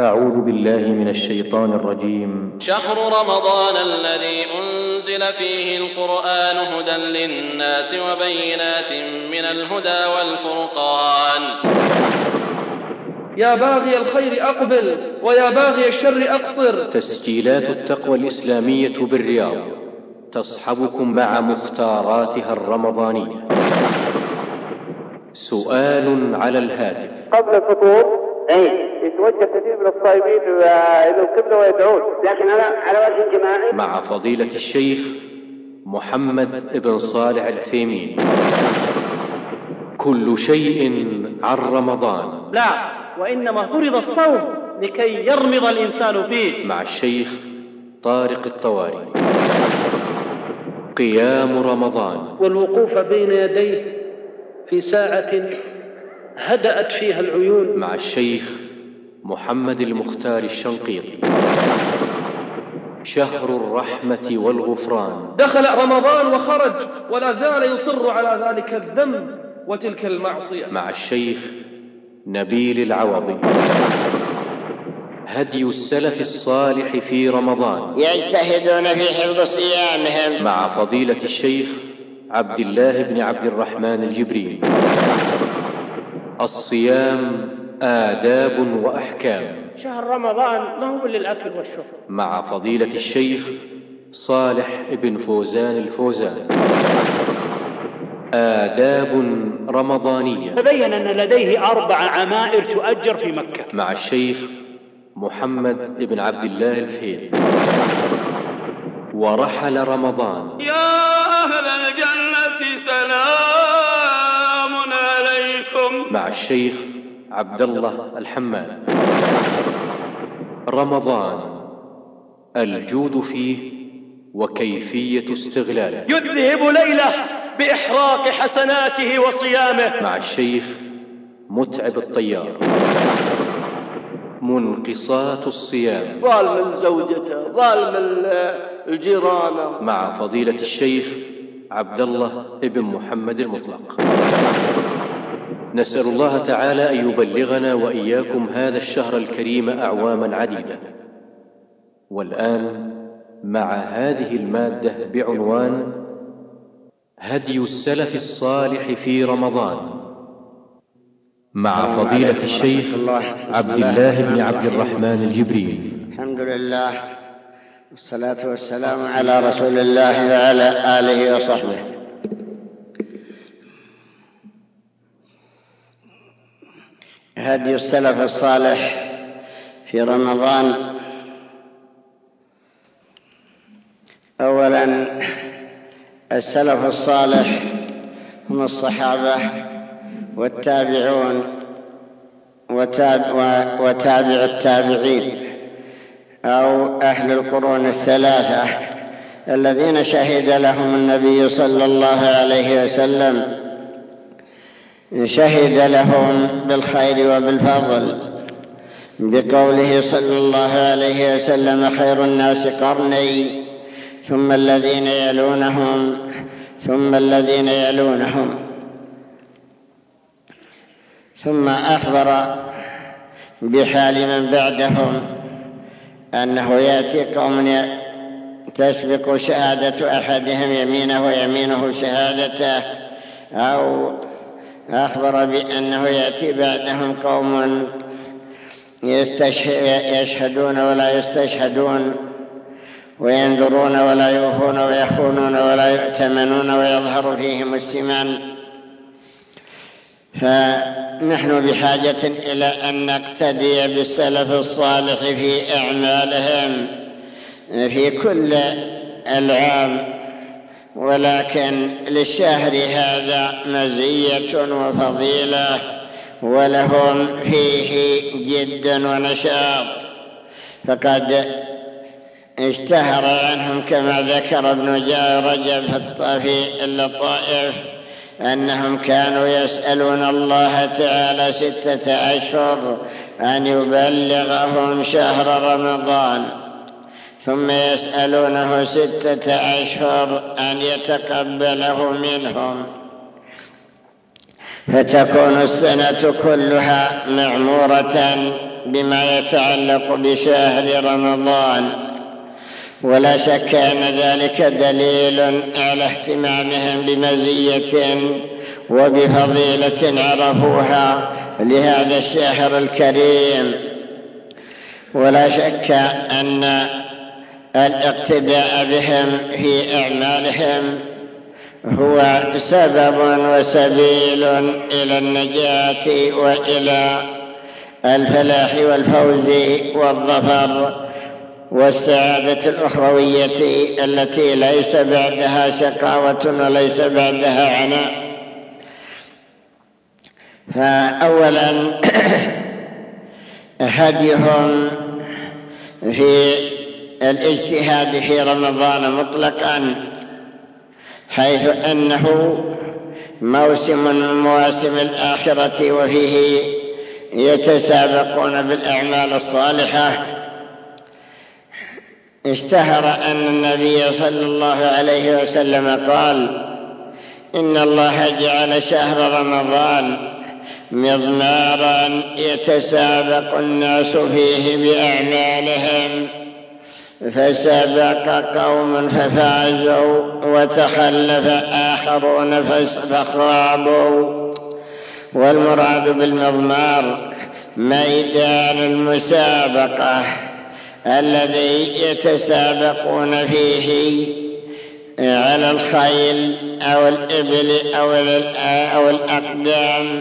أعوذ بالله من الشيطان الرجيم. شهر رمضان الذي أنزل فيه القرآن هدى للناس وبينات من الهدى والفرقان. يا باغي الخير أقبل ويا باغي الشر أقصر. تسجيلات التقوى الإسلامية بالرياض تصحبكم مع مختاراتها الرمضانية. سؤال على الهاتف. قبل الفطور اي يتوجه كثير من الصائمين إلى القبله ويدعون. لكن على على وجه جماعي مع فضيلة الشيخ محمد بن صالح العثيمين كل شيء عن رمضان. لا وإنما فرض الصوم لكي يرمض الإنسان فيه. مع الشيخ طارق الطواري. قيام رمضان. والوقوف بين يديه في ساعة هدأت فيها العيون. مع الشيخ محمد المختار الشنقيطي. شهر الرحمة والغفران. دخل رمضان وخرج ولا زال يصر على ذلك الذنب وتلك المعصية. مع الشيخ نبيل العوضي. هدي السلف الصالح في رمضان. يجتهدون في حفظ صيامهم. مع فضيلة الشيخ عبد الله بن عبد الرحمن الجبريل. الصيام آداب وأحكام. شهر رمضان ما هو للأكل والشرب. مع فضيلة الشيخ صالح بن فوزان الفوزان. آداب رمضانية. تبين أن لديه أربع عمائر تؤجر في مكة. مع الشيخ محمد بن عبد الله الفهيد ورحل رمضان. يا أهل الجنة سلام. مع الشيخ عبد الله الحماد. رمضان الجود فيه وكيفية استغلاله. يذهب ليلة بإحراق حسناته وصيامه. مع الشيخ متعب الطيار. منقصات الصيام. ظالم زوجته ظالم الجيران. مع فضيلة الشيخ عبد الله بن محمد المطلق. نسأل الله تعالى أن يبلغنا وإياكم هذا الشهر الكريم أعواما عديدة. والآن مع هذه المادة بعنوان هدي السلف الصالح في رمضان. مع فضيلة الشيخ عبد الله بن عبد الرحمن الجبريل. الحمد لله والصلاة والسلام على رسول الله وعلى آله وصحبه. هدي السلف الصالح في رمضان. اولا السلف الصالح هم الصحابة والتابعون وتابع, وتابع التابعين أو أهل القرون الثلاثة الذين شهد لهم النبي صلى الله عليه وسلم شهد لهم بالخير وبالفضل. بقوله صلى الله عليه وسلم خير الناس قرني ثم الذين يلونهم ثم الذين يلونهم. ثم أخبر بحال من بعدهم أنه يأتي قوم تسبق شهادة أحدهم يمينه ويمينه شهادته أو أخبر بأنه يأتي بعدهم قوم يشهدون ولا يستشهدون وينذرون ولا يوفون ويخونون ولا يؤتمنون ويظهر فيهم السمان. فنحن بحاجة إلى أن نقتدي بالسلف الصالح في أعمالهم في كل العام ولكن للشهر هذا مزية وفضيلة ولهم فيه جد ونشاط. فقد اشتهر عنهم كما ذكر ابن رجب في اللطائف أنهم كانوا يسألون الله تعالى ستة أشهر أن يبلغهم شهر رمضان. ثم يسألونه ستة أشهر أن يتقبله منهم. فتكون السنة كلها معمورة بما يتعلق بشهر رمضان. ولا شك أن ذلك دليل على اهتمامهم بمزية وبفضيلة عرفوها لهذا الشهر الكريم. ولا شك أن الاقتداء بهم في أعمالهم هو سبب وسبيل إلى النجاة وإلى الفلاح والفوز والظفر والسعادة الأخروية التي ليس بعدها شقاوة وليس بعدها عناء. فاولا هديهم في الاجتهاد في رمضان مطلقا حيث أنه موسم من مواسم الآخرة وفيه يتسابقون بالأعمال الصالحة. اشتهر أن النبي صلى الله عليه وسلم قال إن الله جعل شهر رمضان مضمارا يتسابق الناس فيه بأعمالهم. فسبق قوم ففازوا وتخلف آخرون فخابوا والمراد بالمضمار ميدان المسابقة الذي يتسابقون فيه على الخيل أو الإبل أو الأقدام.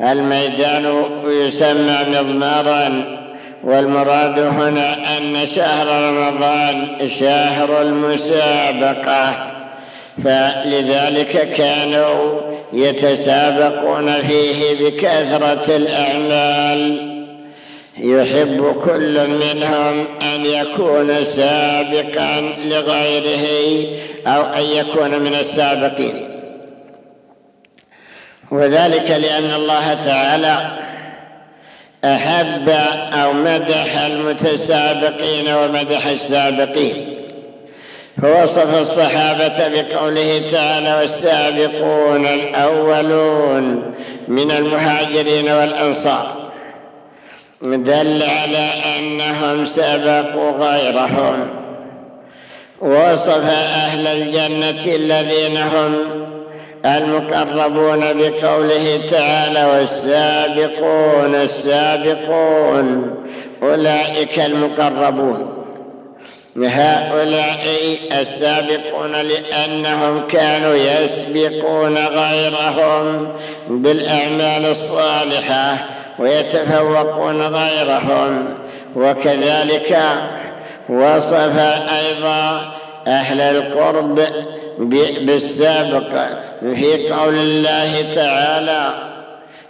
الميدان يسمى مضمارا والمراد هنا أن شهر رمضان شهر المسابقة فلذلك كانوا يتسابقون فيه بكثرة الأعمال. يحب كل منهم أن يكون سابقا لغيره أو أن يكون من السابقين. وذلك لأن الله تعالى أحب أو مدح المتسابقين ومدح السابقين. فوصف الصحابة بقوله تعالى والسابقون الأولون من المهاجرين والأنصار. دل على أنهم سبقوا غيرهم. ووصف أهل الجنة الذين هم المقربون بقوله تعالى والسابقون السابقون أولئك المقربون هؤلاء السابقون لأنهم كانوا يسبقون غيرهم بالأعمال الصالحة ويتفوقون غيرهم وكذلك وصف أيضا أهل القرب بالسابق في قول الله تعالى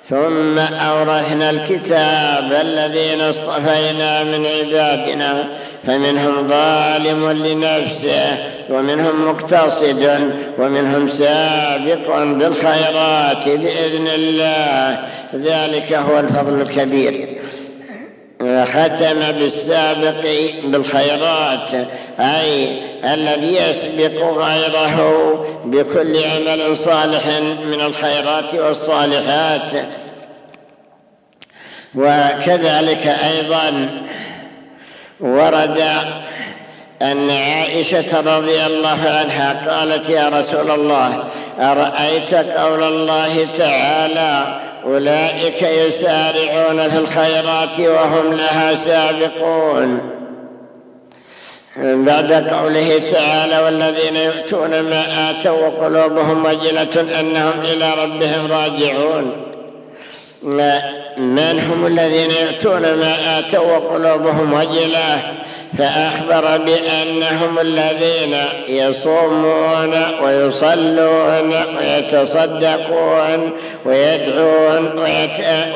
ثم أورثنا الكتاب الذين اصطفينا من عبادنا فمنهم ظالم لنفسه ومنهم مقتصد ومنهم سابق بالخيرات بإذن الله. ذلك هو الفضل الكبير. ختم بالسابق بالخيرات أي الذي يسبق غيره بكل عمل صالح من الخيرات والصالحات. وكذلك أيضا ورد أن عائشة رضي الله عنها قالت يا رسول الله أرأيت قول الله تعالى أولئك يسارعون في الخيرات وهم لها سابقون. بعد قوله تعالى والذين يؤتون ما آتوا وقلوبهم وجلة أنهم إلى ربهم راجعون. من هم الذين يؤتون ما آتوا وقلوبهم وجلة؟ فأخبر بأنهم الذين يصومون ويصلون ويتصدقون ويدعون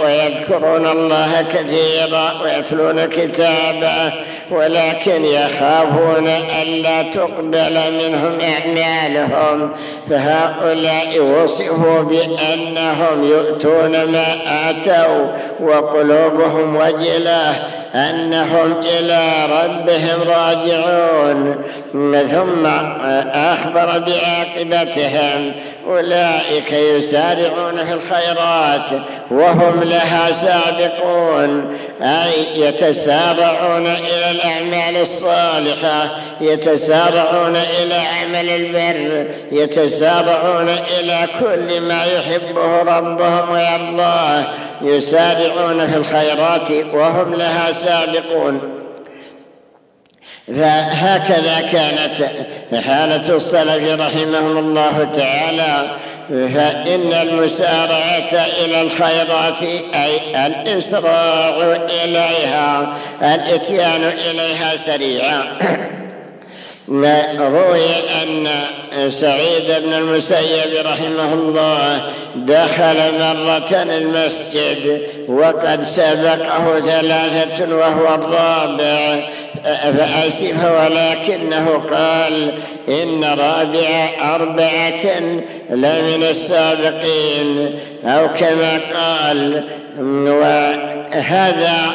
ويذكرون الله كثيرا ويتلون كتابه ولكن يخافون ألا تقبل منهم أعمالهم. فهؤلاء وصفوا بأنهم يؤتون ما آتوا وقلوبهم وجلة. أنهم إلى ربهم راجعون ثم أخبر بعاقبتهم. أولئك يسارعون في الخيرات وهم لها سابقون أي يتسارعون إلى الأعمال الصالحة يتسارعون إلى عمل البر يتسارعون إلى كل ما يحبه ربهم ويرضاه يسارعون في الخيرات وهم لها سابقون. فهكذا كانت حالة السلف رحمهم الله تعالى. فإن المسارعة إلى الخيرات أي الإسراع إليها الإتيان إليها سريعا روي أن سعيد بن المسيب رحمه الله دخل مرة المسجد وقد سبقه ثلاثة وهو الرابع. فأسف ولكنه قال إن رابع أربعة لمن السابقين أو كما قال وهذا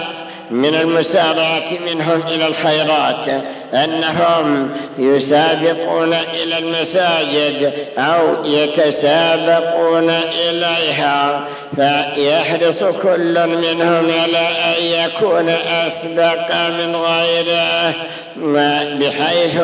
من المسارعة منهم إلى الخيرات. أنهم يسابقون إلى المساجد أو يتسابقون إليها فيحرص كل منهم على أن يكون أسبق من غيره بحيث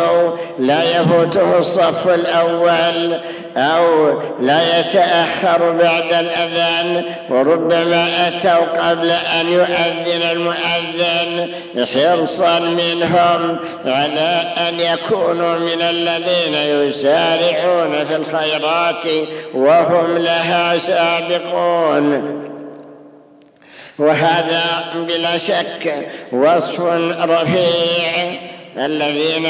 لا يفوته الصف الأول أو لا يتأخر بعد الأذان وربما أتوا قبل أن يؤذن المؤذن حرصا منهم على أن يكونوا من الذين يسارعون في الخيرات وهم لها سابقون. وهذا بلا شك وصف رفيع. الذين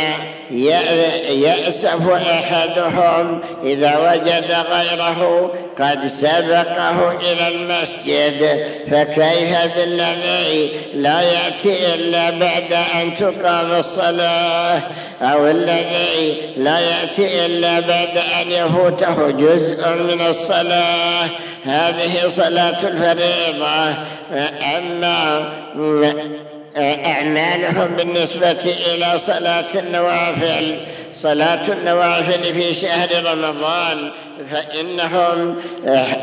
يأسف أحدهم إذا وجد غيره قد سبقه إلى المسجد. فكيف بالذي لا يأتي إلا بعد أن تقام الصلاة؟ أو الذي لا يأتي إلا بعد أن يفوته جزء من الصلاة؟ هذه صلاة الفريضة. أما أعمالهم بالنسبة إلى صلاة النوافل. صلاة النوافل في شهر رمضان فإنهم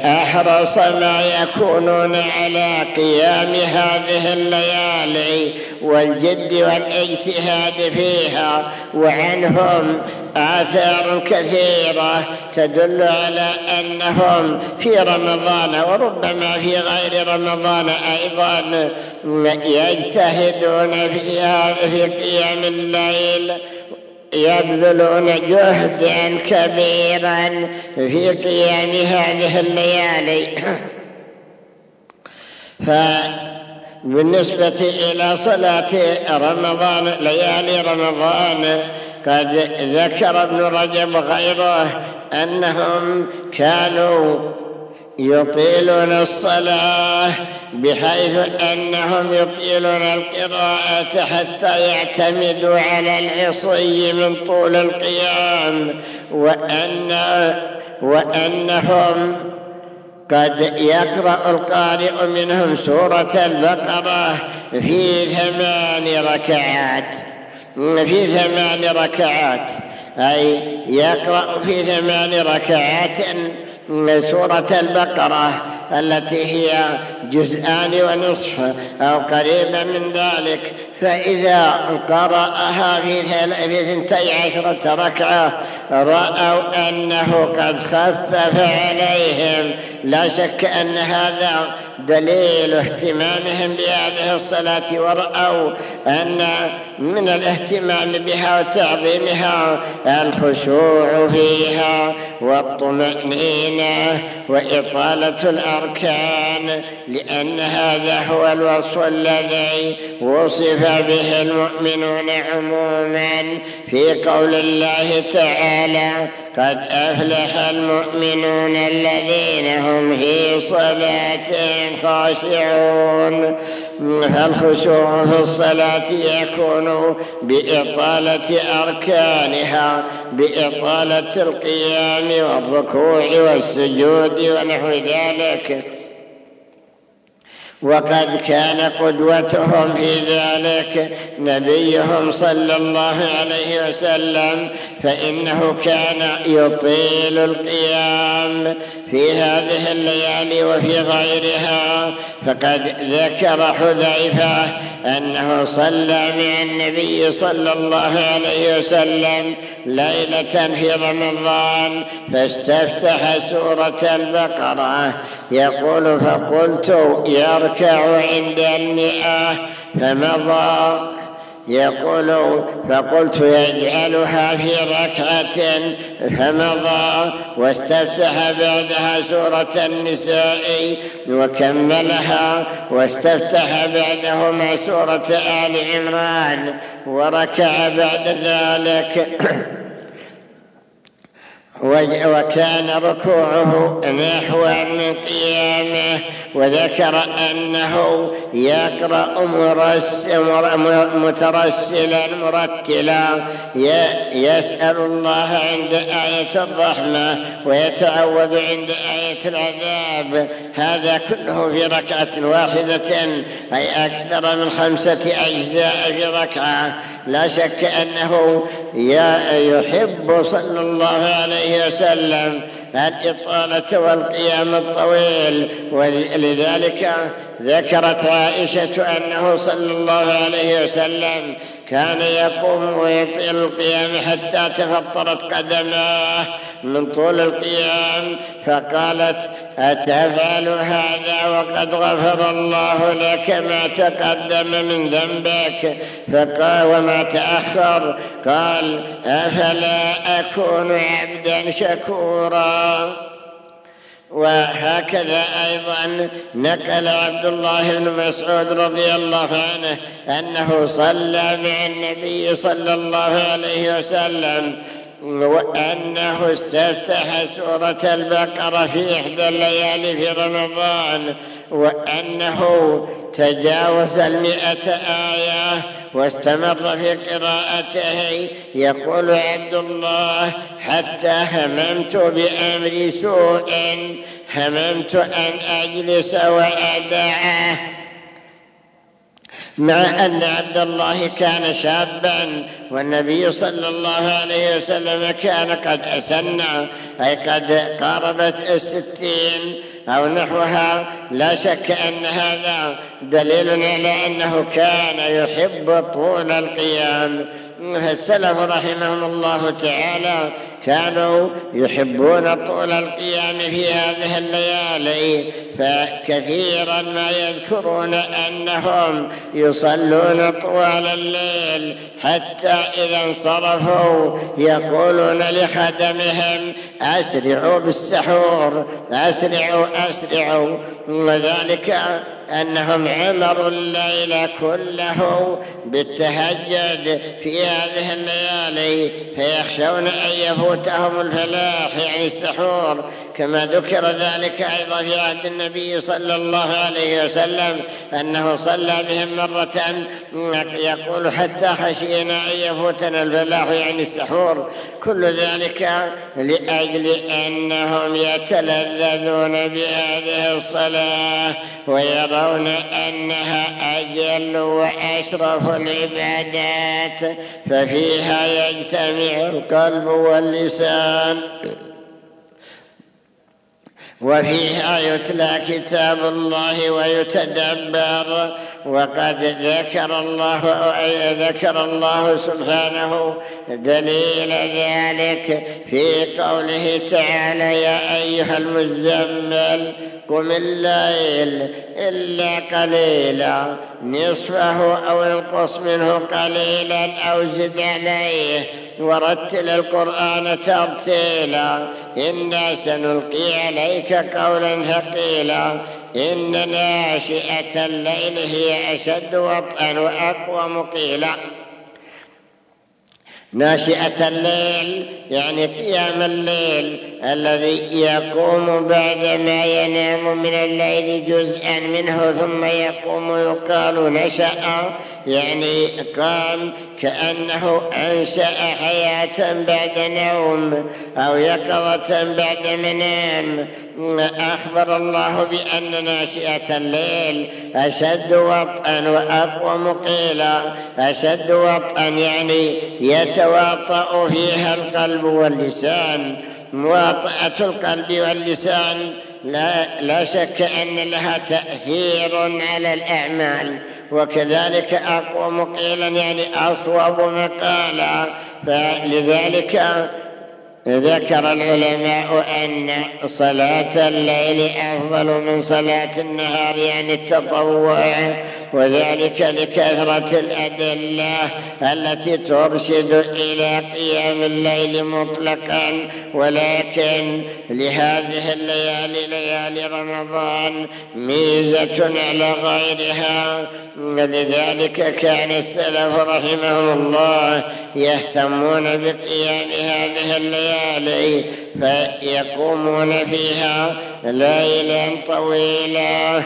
أحرص ما يكونون على قيام هذه الليالي والجد والاجتهاد فيها وعنهم آثار كثيرة تدل على أنهم في رمضان وربما في غير رمضان أيضا يجتهدون فيها في قيام الليل. يبذلون جهدا كبيرا في قيام هذه الليالي. فبالنسبة إلى صلاة رمضان ليالي رمضان قد ذكر ابن رجب غيره أنهم كانوا يطيلون الصلاة بحيث أنهم يطيلون القراءة حتى يعتمدوا على العصي من طول القيام وأن وأنهم قد يقرأ القارئ منهم سورة البقرة في ثمان ركعات. في ثمان ركعات أي يقرأ في ثمان ركعات سورة البقرة التي هي جزءان ونصف أو قريبا من ذلك. فإذا قرأها في ثنتي عشرة ركعة رأوا أنه قد خفف عليهم. لا شك أن هذا دليل اهتمامهم بهذه الصلاة ورأوا أن من الاهتمام بها وتعظيمها الخشوع فيها والطمأنينة وإطالة الأركان لأن هذا هو الوصف الذي وصف به المؤمنون عموما في قول الله تعالى قد أفلح المؤمنون الذين هم في صلاتهم خاشعون. فالخشوع في الصلاة يكون بإطالة أركانها بإطالة القيام والركوع والسجود ونحو ذلك؟ وقد كان قدوتهم في ذلك نبيهم صلى الله عليه وسلم فإنه كان يطيل القيام. في هذه الليالي وفي غيرها فقد ذكر حذيفة أنه صلى مع النبي صلى الله عليه وسلم ليلة في رمضان فاستفتح سورة البقرة. يقول فقلت يركع عند المئة فمضى يقول فقلت يجعلها في ركعة فمضى واستفتح بعدها سورة النساء وكملها واستفتح بعدهما سورة آل عمران وركع بعد ذلك. وكان ركوعه نحو من قيامه وذكر أنه يقرأ مترسلا مرتلا يسأل الله عند آية الرحمة ويتعوذ عند آية العذاب. هذا كله في ركعة واحدة أي أكثر من خمسة أجزاء في ركعة. لا شك أنه يحب صلى الله عليه وسلم الإطالة والقيام الطويل. ولذلك ذكرت عائشة أنه صلى الله عليه وسلم كان يقوم ويطيل القيام حتى تفطرت قدماه. من طول القيام فقالت أتفعل هذا وقد غفر الله لك ما تقدم من ذنبك؟ فقال وما تأخر؟ قال أفلا أكون عبدا شكورا؟ وهكذا أيضا نقل عبد الله بن مسعود رضي الله عنه أنه صلى مع النبي صلى الله عليه وسلم وأنه استفتح سورة البقرة في إحدى الليالي في رمضان. وأنه تجاوز المئة آية واستمر في قراءته يقول عبد الله حتى هممت بأمر سوء هممت أن أجلس وأدعه مع أن عبد الله كان شابا والنبي صلى الله عليه وسلم كان قد أسن أي قد قاربت الستين. أو نحوها لا شك أن هذا دليل على أنه كان يحب طول القيام. فالسلف رحمهم الله تعالى كانوا يحبون طول القيام في هذه الليالي فكثيرا ما يذكرون أنهم يصلون طوال الليل حتى إذا انصرفوا يقولون لخدمهم أسرعوا بالسحور أسرعوا أسرعوا. وذلك أنهم عمروا الليل كله بالتهجد في هذه الليالي فيخشون أن يفوتهم الفلاح يعني السحور. كما ذكر ذلك أيضا في عهد النبي صلى الله عليه وسلم أنه صلى بهم مرة يقول حتى خشينا أن يفوتنا الفلاح يعني السحور. كل ذلك لأجل أنهم يتلذذون بهذه الصلاة ويرون أنها أجل وأشرف العبادات ففيها يجتمع القلب واللسان. وفيها يتلى كتاب الله ويتدبر. وقد ذكر الله ذكر الله سبحانه دليل ذلك في قوله تعالى يا أيها المزمل قم الليل إلا قليلا نصفه أو انقص منه قليلا أو زد عليه ورتل القرآن ترتيلا إنا سنلقي عليك قولا ثقيلا. إن ناشئة الليل هي أشد وطئا وأقوى مقيلا. ناشئة الليل يعني قيام الليل الذي يقوم بعدما ينام من الليل جزءا منه ثم يقوم يقال نشأ يعني قام كأنه أنشأ حياة بعد نوم أو يقظة بعد منام. أخبر الله بأن ناشئة الليل أشد وطئا وأقوم قيلا. أشد وطئا يعني يتواطأ فيها القلب واللسان. مواطأة القلب واللسان لا, لا شك أن لها تأثير على الأعمال. وكذلك أقوم قيلا يعني أصوب مقالا. فلذلك ذكر العلماء أن صلاة الليل أفضل من صلاة النهار يعني التطوع. وذلك لكثرة الأدلة التي ترشد إلى قيام الليل مطلقا ولكن لهذه الليالي ليالي رمضان ميزة على غيرها. لذلك كان السلف رحمهم الله يهتمون بقيام هذه الليالي فيقومون فيها ليلا طويلا.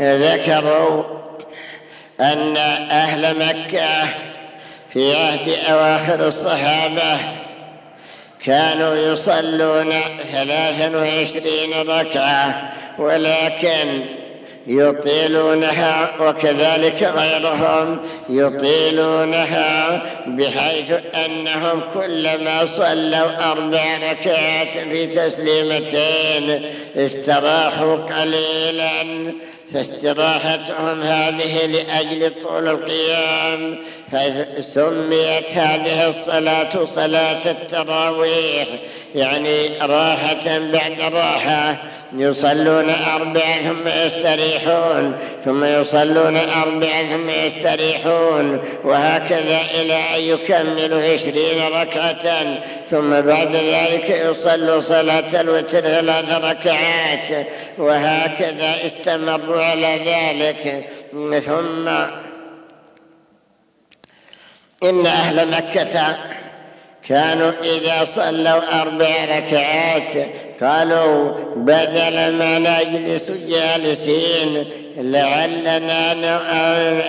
ذكروا أن أهل مكة في عهد أواخر الصحابة كانوا يصلون ثلاثا وعشرين ركعة ولكن يطيلونها وكذلك غيرهم يطيلونها بحيث أنهم كلما صلوا أربع ركعات في تسليمتين استراحوا قليلا. فاستراحتهم هذه لأجل طول القيام فسميت هذه الصلاة صلاة التراويح يعني راحة بعد راحة. يصلون أربعا ثم يستريحون ثم يصلون أربعا ثم يستريحون وهكذا إلى أن يكملوا عشرين ركعة ثم بعد ذلك يصلوا صلاة الوتر ثلاث ركعات وهكذا استمروا على ذلك. ثم إن أهل مكة كانوا إذا صلوا أربع ركعات قالوا بدل ما نجلس جالسين لعلنا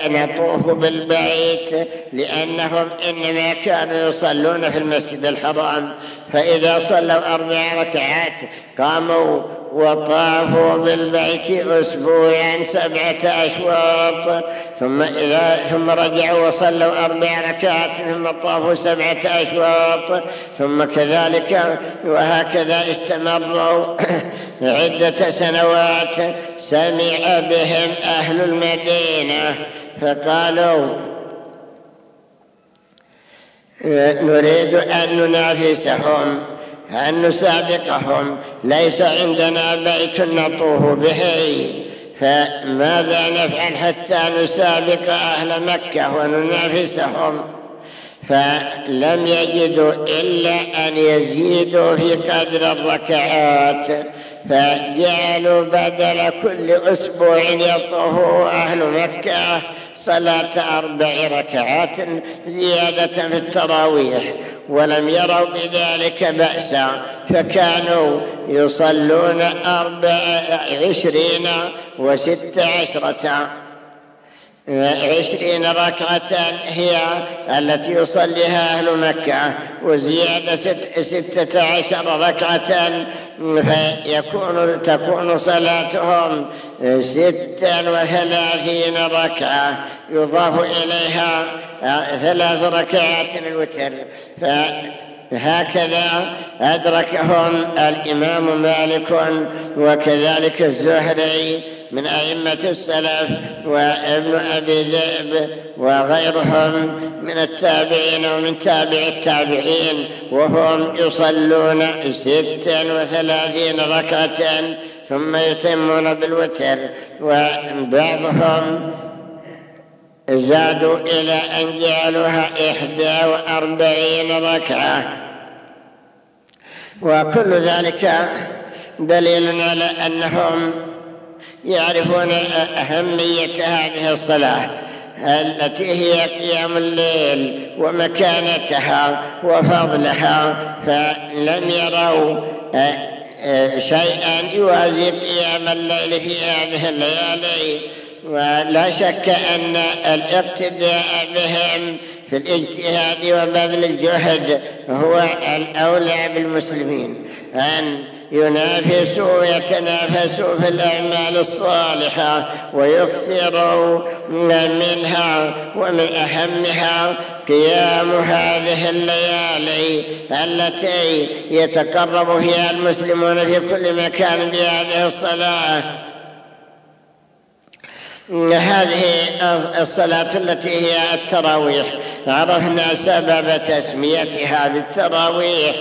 نطوف بالبيت لأنهم إنما كانوا يصلون في المسجد الحرام. فإذا صلوا أربع ركعات قاموا وطافوا بالبيت أسبوعا سبعة أشواط ثم, إذا ثم رجعوا وصلوا أربع ركعات ثم طافوا سبعة أشواط ثم كذلك وهكذا استمروا عدة سنوات سمع بهم أهل المدينة فقالوا نريد أن ننافسهم. أن نسابقهم. ليس عندنا بيت نطوف به. فماذا نفعل حتى نسابق أهل مكة وننافسهم؟ فلم يجدوا إلا أن يزيدوا في قدر الركعات. فجعلوا بدل كل أسبوع يطوف أهل مكة صلاة أربع ركعات زيادة في التراويح ولم يروا بذلك بأسا فكانوا يصلون أربع عشرين وست عشرة. عشرين ركعة هي التي يصليها أهل مكة وزيادة ست ستة عشر ركعة فيكون تكون صلاتهم ستا وثلاثين ركعة يضاف إليها ثلاث ركعات الوتر. فهكذا أدركهم الإمام مالك وكذلك الزهري من أئمة السلف وابن أبي ذئب وغيرهم من التابعين ومن تابع التابعين وهم يصلون ستا وثلاثين ركعة ثم يتمون بالوتر وبعضهم زادوا إلى أن جعلوها إحدى وأربعين ركعة. وكل ذلك دليل على أنهم يعرفون أهمية هذه الصلاة التي هي قيام الليل ومكانتها وفضلها فلم يروا شيئا يوازي قيام الليل في هذه الليالي. ولا شك أن الاقتداء بهم في الاجتهاد وبذل الجهد هو الأولى بالمسلمين. أن ينافسوا ويتنافسوا في الأعمال الصالحة ويكثروا منها ومن أهمها قيام هذه الليالي التي يتقرب فيها المسلمون في كل مكان بهذه الصلاة. هذه الصلاة التي هي التراويح. عرفنا سبب تسميتها بالتراويح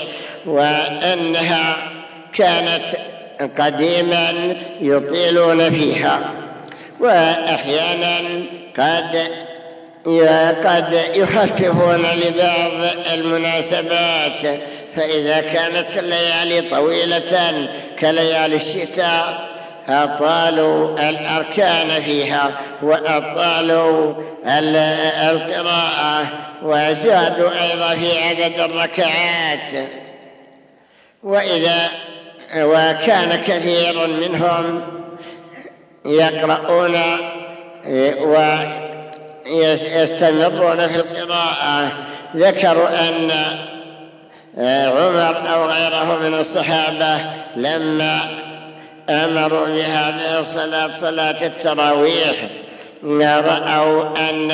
وأنها كانت قديما يطيلون فيها وأحيانا قد قد يخففون لبعض المناسبات. فإذا كانت الليالي طويلة كليالي الشتاء أطالوا الأركان فيها وأطالوا القراءة وزادوا أيضا في عدد الركعات. وإذا وكان كثير منهم يقرؤون ويستمرون في القراءة. ذكروا أن عمر أو غيره من الصحابة لما أمروا بهذه الصلاة صلاة التراويح رأوا أن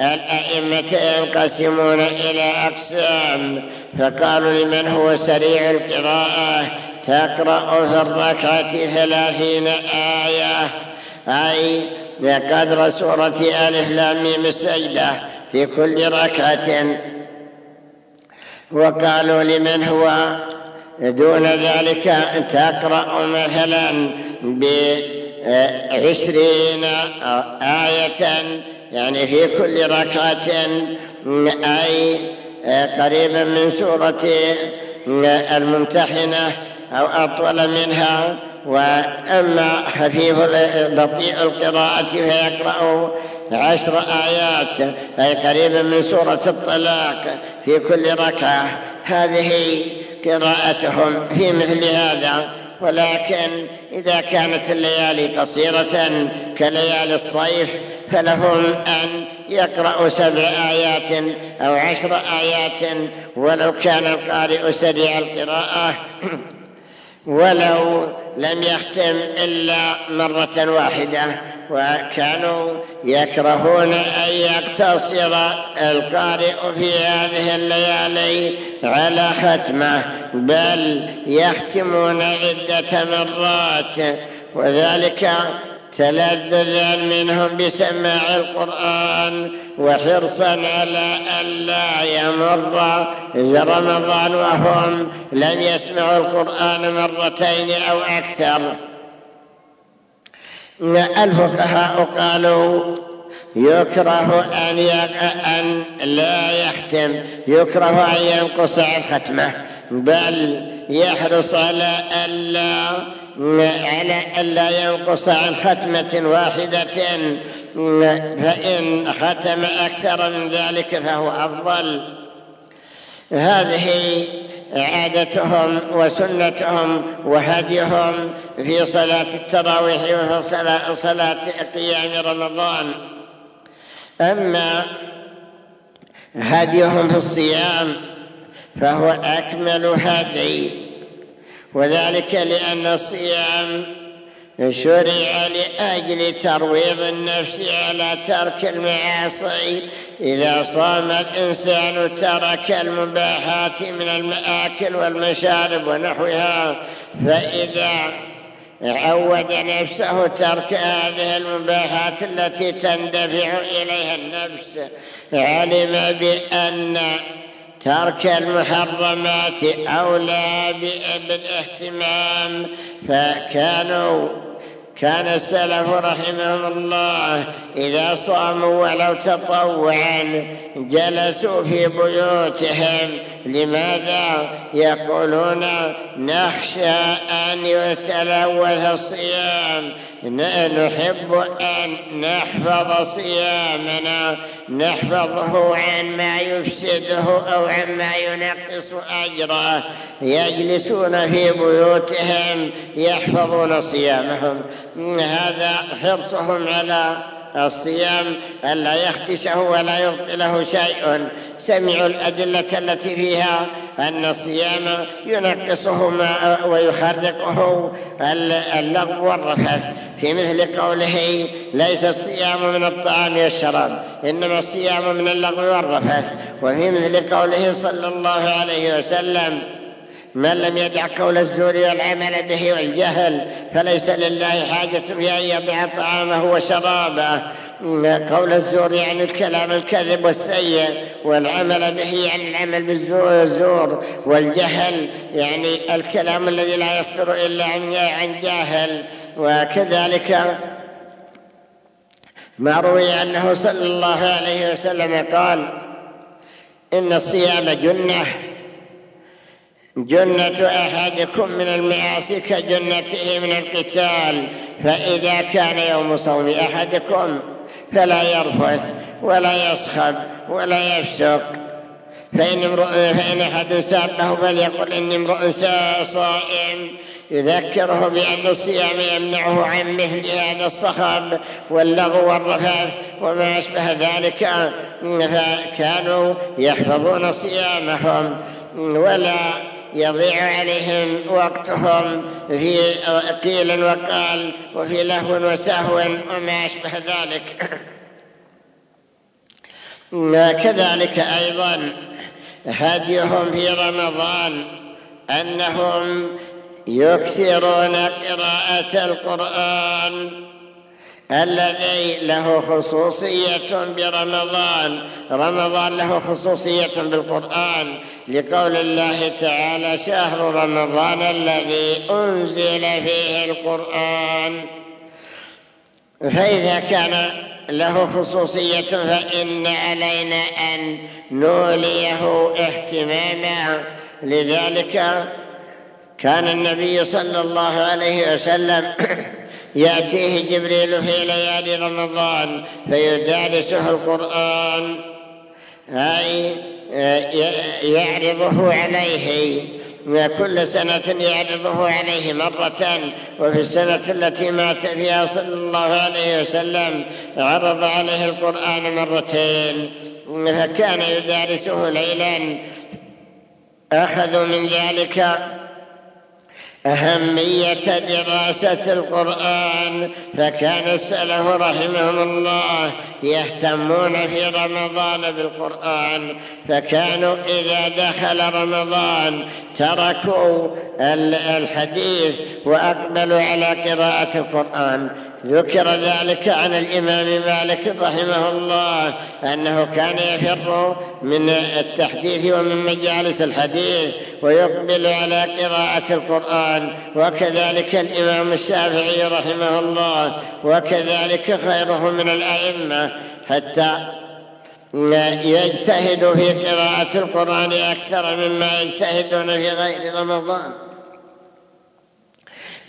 الأئمة ينقسمون إلى أقسام. فقالوا لمن هو سريع القراءة؟ تقرأ في الركعة ثلاثين آية. أي بقدر سورة ألف لام السجدة في كل ركعة. وقالوا لمن هو؟ دون ذلك تقرأ مثلا بعشرين آية يعني في كل ركعة. أي قريبا من سورة الممتحنة. أو أطول منها وأما خفيف بطيء القراءة فيقرأ عشر آيات أي قريبا من سورة الطلاق في كل ركعة. هذه قراءتهم في مثل هذا. ولكن إذا كانت الليالي قصيرة كليالي الصيف فلهم أن يقرأوا سبع آيات أو عشر آيات ولو كان القارئ سريع القراءة. ولو لم يختم إلا مرة واحدة وكانوا يكرهون أن يقتصر القارئ في هذه الليالي على ختمة بل يختمون عدة مرات وذلك تلذذا منهم بسماع القرآن وحرصا على ألا يمر رمضان وهم لم يسمعوا القرآن مرتين أو أكثر. الفقهاء قالوا يكره أن, أن لا يختم يكره أن ينقص الختمة بل يحرص على ألا على ألا ينقص عن ختمة واحدة فإن ختم أكثر من ذلك فهو أفضل. هذه عادتهم وسنتهم وهديهم في صلاة التراويح وفي صلاة, قيام رمضان. أما هديهم في الصيام فهو أكمل هدي. وذلك لأن الصيام شرع لأجل ترويض النفس على ترك المعاصي. إذا صام الإنسان ترك المباحات من المآكل والمشارب ونحوها فإذا عود نفسه ترك هذه المباحات التي تندفع إليها النفس علم بأن ترك المحرمات أولى بالاهتمام فكانوا كان السلف رحمهم الله إذا صاموا ولو تطوعا جلسوا في بيوتهم. لماذا يقولون نخشى أن يتلوث الصيام؟ نحب أن نحفظ صيامنا نحفظه عن ما يفسده أو عن ما ينقص أجره. يجلسون في بيوتهم يحفظون صيامهم. هذا حرصهم على الصيام ألا يخدشه ولا يبطله شيء. سمعوا الأدلة التي فيها أن الصيام ينقصه ويخرقه اللغو والرفث في مثل قوله ليس الصيام من الطعام والشراب إنما الصيام من اللغو والرفث وفي مثل قوله صلى الله عليه وسلم من لم يدع قول الزور والعمل به والجهل فليس لله حاجة في أن يضع طعامه وشرابه. قول الزور يعني الكلام الكذب والسيء والعمل به يعني العمل بالزور والجهل يعني الكلام الذي لا يصدر إلا عن جاهل. وكذلك ما روي أنه صلى الله عليه وسلم قال إن الصيام جنة. جنة أحدكم من المعاصي كجنته من القتال. فإذا كان يوم صوم أحدكم فلا يرفث ولا يصخب ولا يفسق. فإن, امرؤ فإن أحد سابه فليقل إني امرؤ صائم. يذكره بأن الصيام يمنعه عن مثل هذا الصخب واللغو والرفاث وما أشبه ذلك. فكانوا يحفظون صيامهم ولا يضيع عليهم وقتهم في قيل وقال وفي لهو وسهو وما أشبه ذلك. كذلك أيضا هديهم في رمضان أنهم يكثرون قراءة القرآن. الذي له خصوصية برمضان. رمضان له خصوصية بالقرآن. لقول الله تعالى شهر رمضان الذي أنزل فيه القرآن. فإذا كان له خصوصية فإن علينا أن نوليه اهتماما. لذلك كان النبي صلى الله عليه وسلم يأتيه جبريل في ليالي رمضان فيدارسه القرآن. أي يعرضه عليه كل سنة يعرضه عليه مرة وفي السنة التي مات فيها صلى الله عليه وسلم عرض عليه القرآن مرتين. فكان يدارسه ليلا. أخذوا من ذلك أهمية دراسة القرآن فكان السلف رحمهم الله يهتمون في رمضان بالقرآن فكانوا إذا دخل رمضان تركوا الحديث وأقبلوا على قراءة القرآن. ذكر ذلك عن الإمام مالك رحمه الله أنه كان يفر من التحديث ومن مجالس الحديث ويقبل على قراءة القرآن وكذلك الإمام الشافعي رحمه الله وكذلك خيره من الأئمة حتى يجتهد في قراءة القرآن أكثر مما يجتهدون في غير رمضان.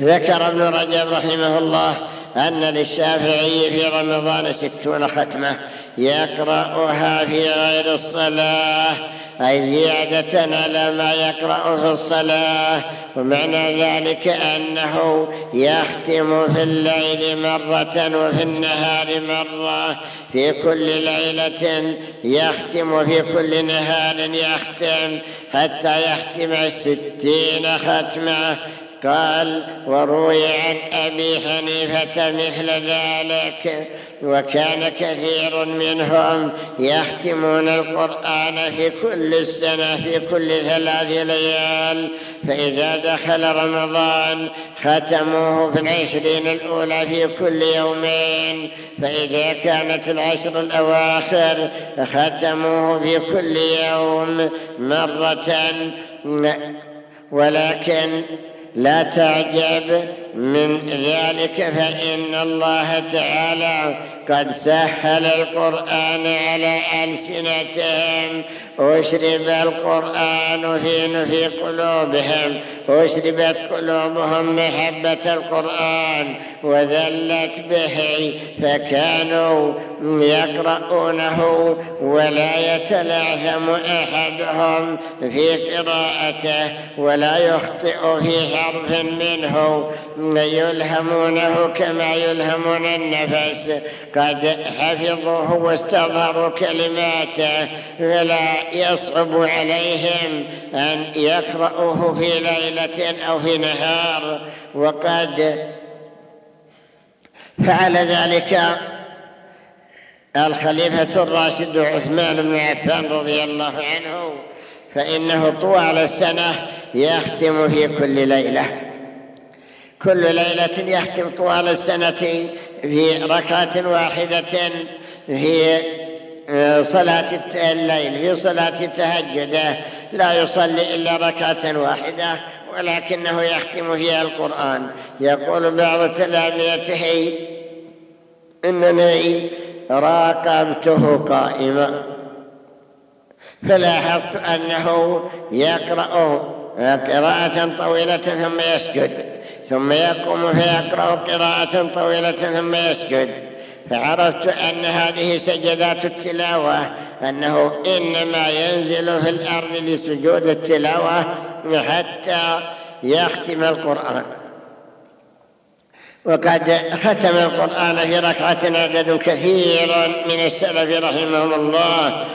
ذكر ابن رجب رحمه الله أن للشافعي في رمضان ستون ختمة يقرأها في غير الصلاة أي زيادة على ما يقرأ في الصلاة ومعنى ذلك أنه يختم في الليل مرة وفي النهار مرة في كل ليلة يختم في كل نهار يختم حتى يختم الستين ختمة. قال وروي عن أبي حنيفة مثل ذلك وكان كثير منهم يختمون القرآن في كل السنة في كل ثلاث ليال. فإذا دخل رمضان ختموه في العشرين الأولى في كل يومين. فإذا كانت العشر الأواخر ختموه في كل يوم مرة. ولكن لا تعجب من ذلك فإن الله تعالى قد سهل القرآن على ألسنتهم. أشرب القرآن في في قلوبهم أشربت قلوبهم محبة القرآن وذلت به فكانوا يقرؤونه ولا يتلعثم أحدهم في قراءته ولا يخطئ في حرف منه. يلهمونه كما يلهمون النفس. قد حفظوه واستظهروا كلماته فلا يصعب عليهم أن يقرأوه في ليلة أو في نهار. وقد فعل ذلك الخليفة الراشد عثمان بن عفان رضي الله عنه فإنه طوال السنة يختم في كل ليلة. كل ليلة يختم طوال السنة في ركعة واحدة في صلاة الليل في صلاة التهجد لا يصلي إلا ركعة واحدة ولكنه يختم فيها القرآن. يقول بعض تلاميته إنني راقبته قائما فلاحظت أنه يقرأ قراءة طويلة ثم يسجد ثم يقوم فيقرأ قراءة طويلة ثم يسجد. فعرفت أن هذه سجدات التلاوة أنه إنما ينزل في الأرض لسجود التلاوة حتى يختم القرآن. وقد ختم القرآن في ركعة عدد كثير من السلف رحمهم الله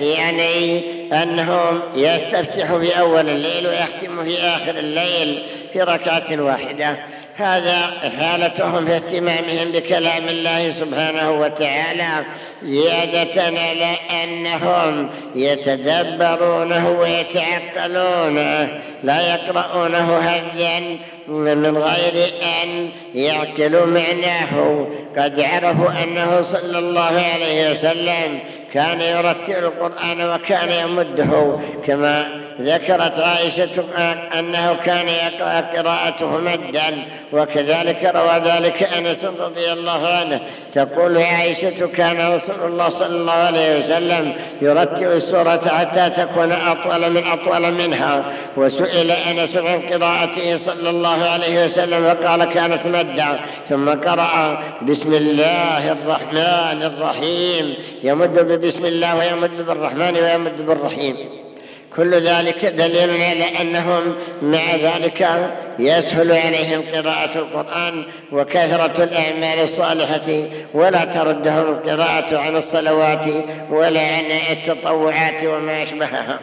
يعني أنهم يستفتح في أول الليل ويختم في آخر الليل في ركعة واحدة. هذا حالتهم في اهتمامهم بكلام الله سبحانه وتعالى زيادة على أنهم يتدبرونه ويتعقلونه لا يقرؤونه هزا من غير أن يعقلوا معناه. قد عرفوا أنه صلى الله عليه وسلم كان يرتل القرآن وكان يمده كما ذكرت عائشة أنه كان يقرأ قراءته مدا وكذلك روى ذلك أنس رضي الله عنه. تقول عائشة كان رسول الله صلى الله عليه وسلم يرتل السورة حتى تكون أطول من أطول منها. وسئل أنس عن قراءته صلى الله عليه وسلم فقال كانت مدا ثم قرأ بسم الله الرحمن الرحيم. يمد بسم الله ويمد بالرحمن ويمد بالرحيم. كل ذلك دليل على أنهم مع ذلك يسهل عليهم قراءة القرآن وكثرة الأعمال الصالحة ولا تردهم القراءة عن الصلوات ولا عن التطوعات وما أشبهها.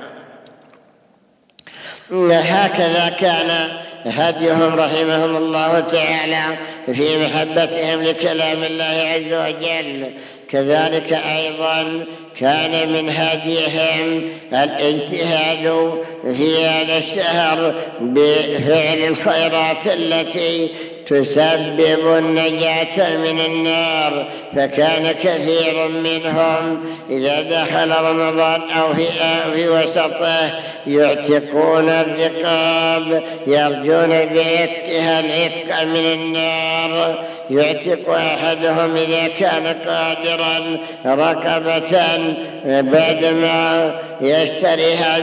هكذا كان هديهم رحمهم الله تعالى في محبتهم لكلام الله عز وجل. كذلك أيضا كان من هديهم الإجتهاد في هذا الشهر بفعل الخيرات التي تسبب النجاة من النار فكان كثير منهم إذا دخل رمضان أو في, وسطه يعتقون الرقاب يرجون بعتقها العتق من النار. يعتق أحدهم إذا كان قادرا رقبة بعدما يشتريها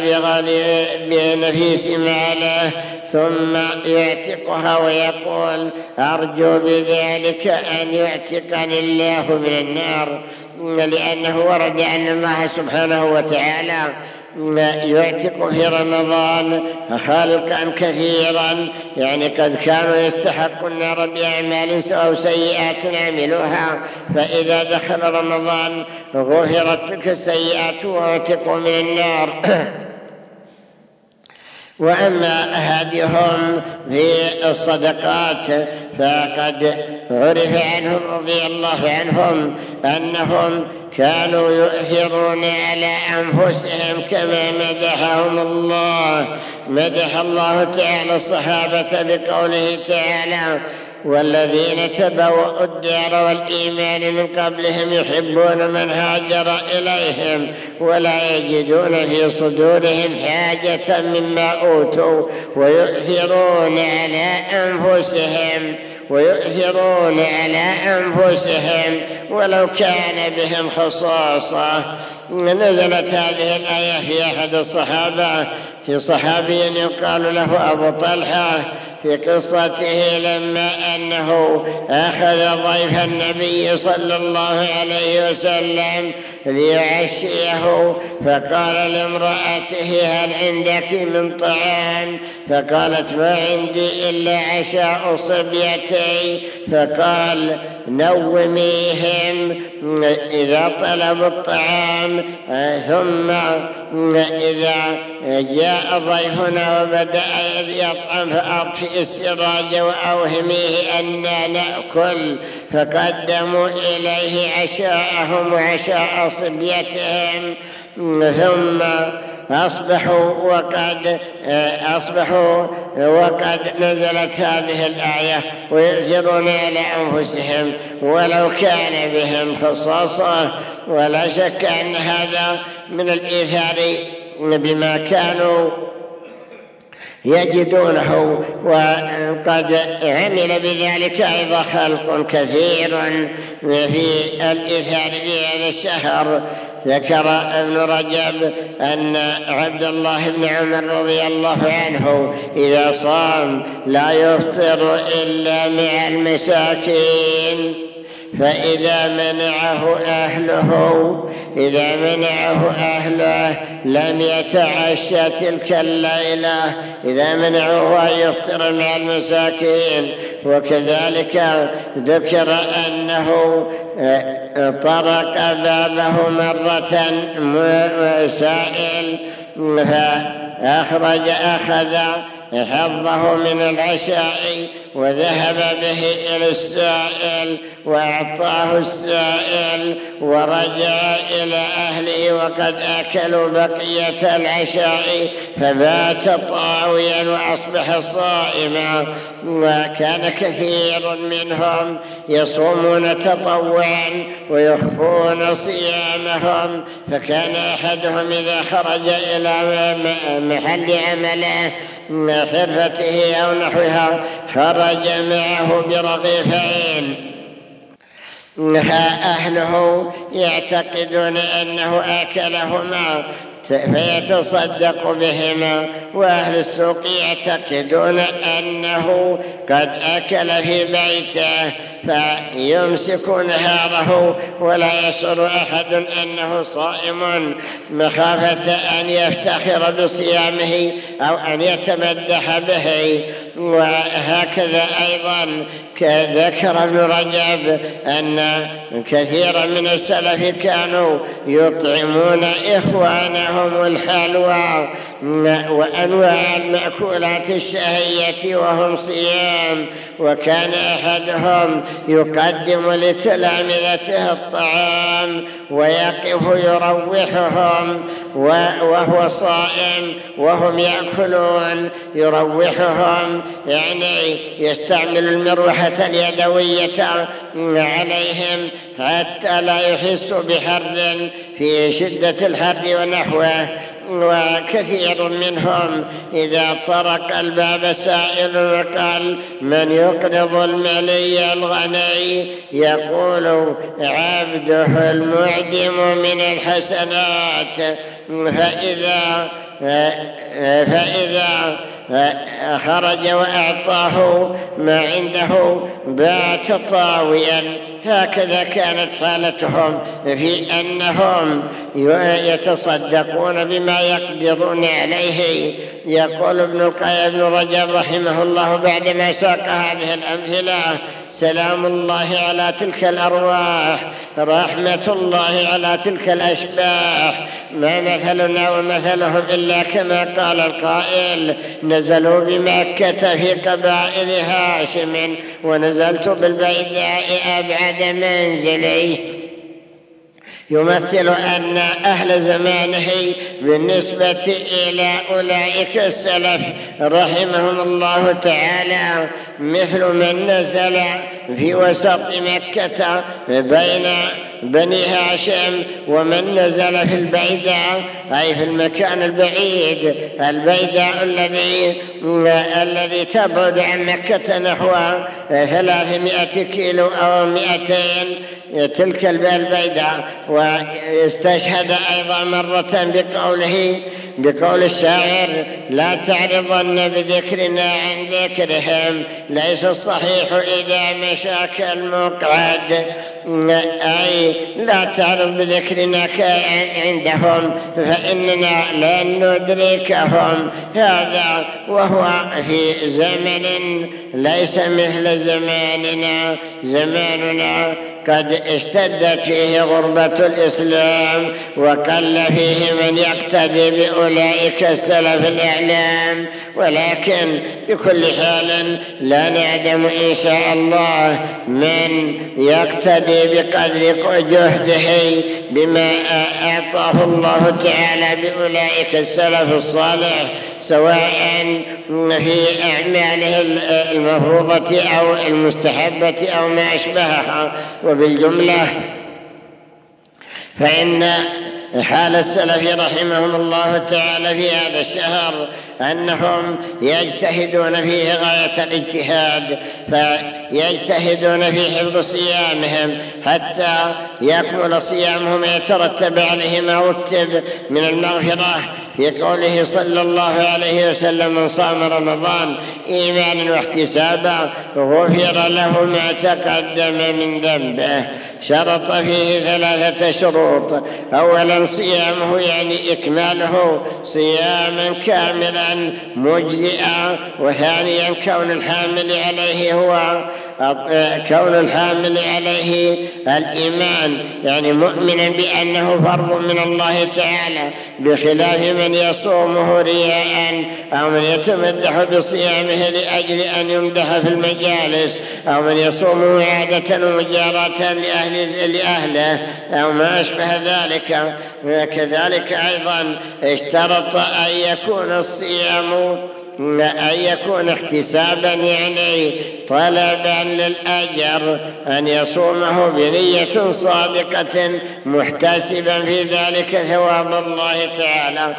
بنفيس ماله ثم يعتقها ويقول أرجو بذلك أن يعتقني الله من النار لأنه ورد أن الله سبحانه وتعالى يعتق في رمضان خلقا كثيرا. يعني قد كانوا يستحقوا النار بأعمال أو سيئات عملوها فإذا دخل رمضان غفرت تلك السيئات واعتقوا من النار. وأما هديهم في الصدقات فقد عرف عنهم رضي الله عنهم أنهم كانوا يؤثرون على أنفسهم كما مدحهم الله. مدح الله تعالى الصحابة بقوله تعالى والذين تبوأوا الدار والإيمان من قبلهم يحبون من هاجر إليهم ولا يجدون في صدورهم حاجة مما أوتوا ويؤثرون على أنفسهم ويؤثرون على أنفسهم ولو كان بهم خصاصة. نزلت هذه الآية في أحد الصحابة في صحابي يقال له أبو طلحة في قصته لما أنه أخذ ضيف النبي صلى الله عليه وسلم ليعشيه. فقال لامرأته هل عندك من طعام؟ فقالت ما عندي إلا عشاء صبيتي. فقال نوميهم إذا طلبوا الطعام ثم إذا جاء ضيفنا وبدأ يطعم فأطفئ السراج وأوهميه أنا نأكل. فقدموا إليه عشاءهم وعشاء صبيتهم ثم أصبحوا وقد أصبحوا وقد نزلت هذه الآية ويؤثرون على أنفسهم ولو كان بهم خصاصة. ولا شك أن هذا من الإيثار بما كانوا يجدونه وقد عمل بذلك أيضا خلق كثير في الإثار في هذا الشهر. ذكر ابن رجب أن عبد الله بن عمر رضي الله عنه إذا صام لا يفطر إلا مع المساكين. فإذا منعه أهله إذا منعه أهله لم يتعشى تلك الليلة إذا منعه أن يفطر مع المساكين. وكذلك ذكر أنه آه، طرق بابه مرة سائل فأخرج أخذ حظه من العشاء وذهب به إلى السائل وأعطاه السائل ورجع إلى أهله وقد أكلوا بقية العشاء فبات طاويا وأصبح صائما. وكان كثير منهم يصومون تطوعا ويخفون صيامهم فكان أحدهم إذا خرج إلى محل عمله حرفته أو نحوها خرج معه برغيفين. أهله يعتقدون أنه أكلهما فيتصدق بهما وأهل السوق يعتقدون أنه قد أكل في بيته فيمسك نهاره ولا يشعر أحد أنه صائم مخافة أن يفتخر بصيامه أو أن يتمدح به. وهكذا أيضا ذكر ابن رجب أن كثيرا من السلف كانوا يطعمون إخوانهم الحلوى وأنواع المأكولات الشهية وهم صيام وكان أحدهم يقدم لتلامذته الطعام ويقف يروحهم وهو صائم وهم يأكلون يروحهم يعني يستعمل المروحة اليدوية عليهم حتى لا يحسوا بحر في شدة الحر ونحوه. وكثير منهم إذا طرق الباب سائل وقال من يقرض الملي الغني؟ يقول عبده المعدم من الحسنات. فإذا فإذا خرج وأعطاه ما عنده بات طاويا. هكذا كانت حالتهم في أنهم يتصدقون بما يقدرون عليه. يقول ابن القيم بن رجب رحمه الله بعدما ساق هذه الأمثلة سلام الله على تلك الأرواح رحمة الله على تلك الأشباح. ما مثلنا ومثلهم إلا كما قال القائل نزلوا بمكة في قبائل هاشم ونزلت بالبيداء أبعد منزلي. يمثل أن أهل زمانه بالنسبة إلى أولئك السلف رحمهم الله تعالى. مثل من نزل في وسط مكة بين بني هاشم ومن نزل في البيداء أي في المكان البعيد البيداء الذي الذي تبعد عن مكة نحو ثلاثمائة كيلو أو مئتين تلك البيداء. واستشهد أيضا مرة بقوله بقول الشاعر لا تعرضن بذكرنا عن ذكرهم ليس الصحيح إذا مشاك المقعد. أي لا تعرض بذكرنا عندهم فإننا لن ندركهم. هذا وهو في زمن ليس مثل زماننا. زماننا قد اشتدت فيه غربة الإسلام وقل فيه من يقتدي بأولئك السلف الإعلام. ولكن بكل حال لا نعدم إن شاء الله من يقتدي بقدر جهده بما أعطاه الله تعالى بأولئك السلف الصالح سواء في أعماله المفروضة أو المستحبة أو ما أشبهها. وبالجملة فإن حال السلف رحمهم الله تعالى في هذا الشهر أنهم يجتهدون فيه غاية الاجتهاد فيجتهدون في حفظ صيامهم حتى يكمل صيامهم يترتب عليه ما رتب من المغفرة في قوله صلى الله عليه وسلم من صام رمضان إيمانا واحتسابا غفر له ما تقدم من ذنبه. شرط فيه ثلاثة شروط. أولا صيامه يعني إكماله صياما كاملا مجزئا وثانيا كون الحامل عليه هو كون الحامل عليه الإيمان يعني مؤمنا بأنه فرض من الله تعالى بخلاف من يصومه رياء أو من يتمدح بصيامه لأجل أن يمدح في المجالس أو من يصومه عادة ومجاراة لأهل لأهله أو ما أشبه ذلك. وكذلك أيضا اشترط أن يكون الصيام أن يكون احتسابا يعني طلبا للأجر أن يصومه بنية صادقة محتسبا في ذلك ثواب الله تعالى.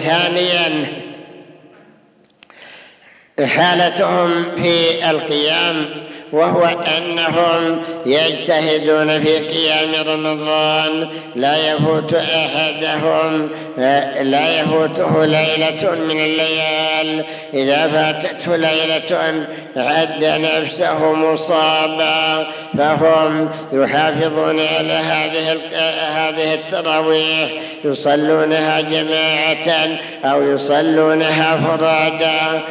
ثانيا حالتهم في القيام وهو أنهم يجتهدون في قيام رمضان. لا يفوت أحدهم لا يفوته ليلة من الليال. إذا فاتته ليلة عد نفسه مصابا. فهم يحافظون على هذه هذه التراويح يصلونها جماعة أو يصلونها فرادا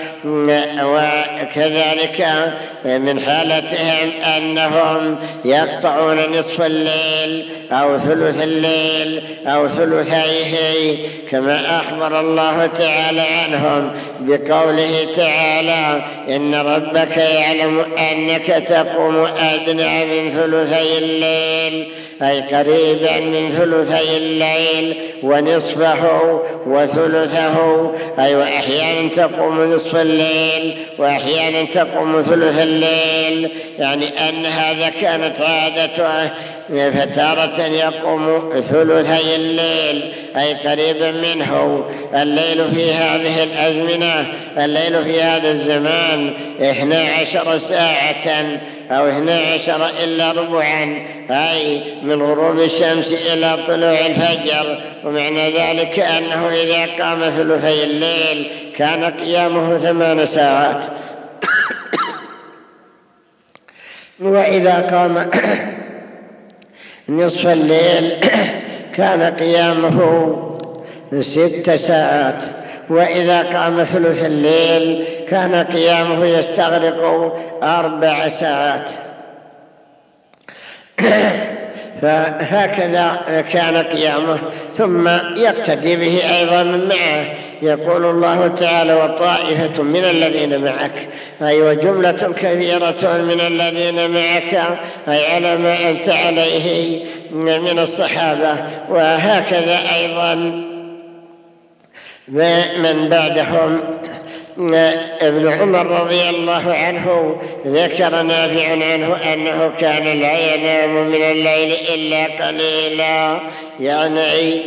وكذلك من حالتهم أنهم يقطعون نصف الليل أو ثلث الليل أو ثلثيه كما أخبر الله تعالى عنهم بقوله تعالى إن ربك يعلم أنك تقوم أدنى من ثلثي الليل. أي قريبا من ثلثي الليل ونصفه وثلثه. أي وأحيانا تقوم نصف الليل وأحيانا تقوم ثلث الليل. يعني أن هذا كانت عادته. فتارة يقوم ثلثي الليل أي قريبا منه. الليل في هذه الأزمنة الليل في هذا الزمان اثنا عشر ساعة أو اثنا عشر إلا ربعا. أي من غروب الشمس إلى طلوع الفجر ومعنى ذلك أنه إذا قام ثلثي الليل كان قيامه ثمان ساعات. وإذا قام نصف الليل كان قيامه ست ساعات. وإذا قام ثلث الليل كان قيامه يستغرق أربع ساعات. فهكذا كان قيامه ثم يقتدي به أيضا من معه. يقول الله تعالى وطائفة من الذين معك أي وجملة كثيرة من الذين معك. أي على ما أنت عليه من الصحابة. وهكذا أيضا من بعدهم. ابن عمر رضي الله عنه ذكر نافع عنه أنه كان لا ينام من الليل إلا قليلا. يعني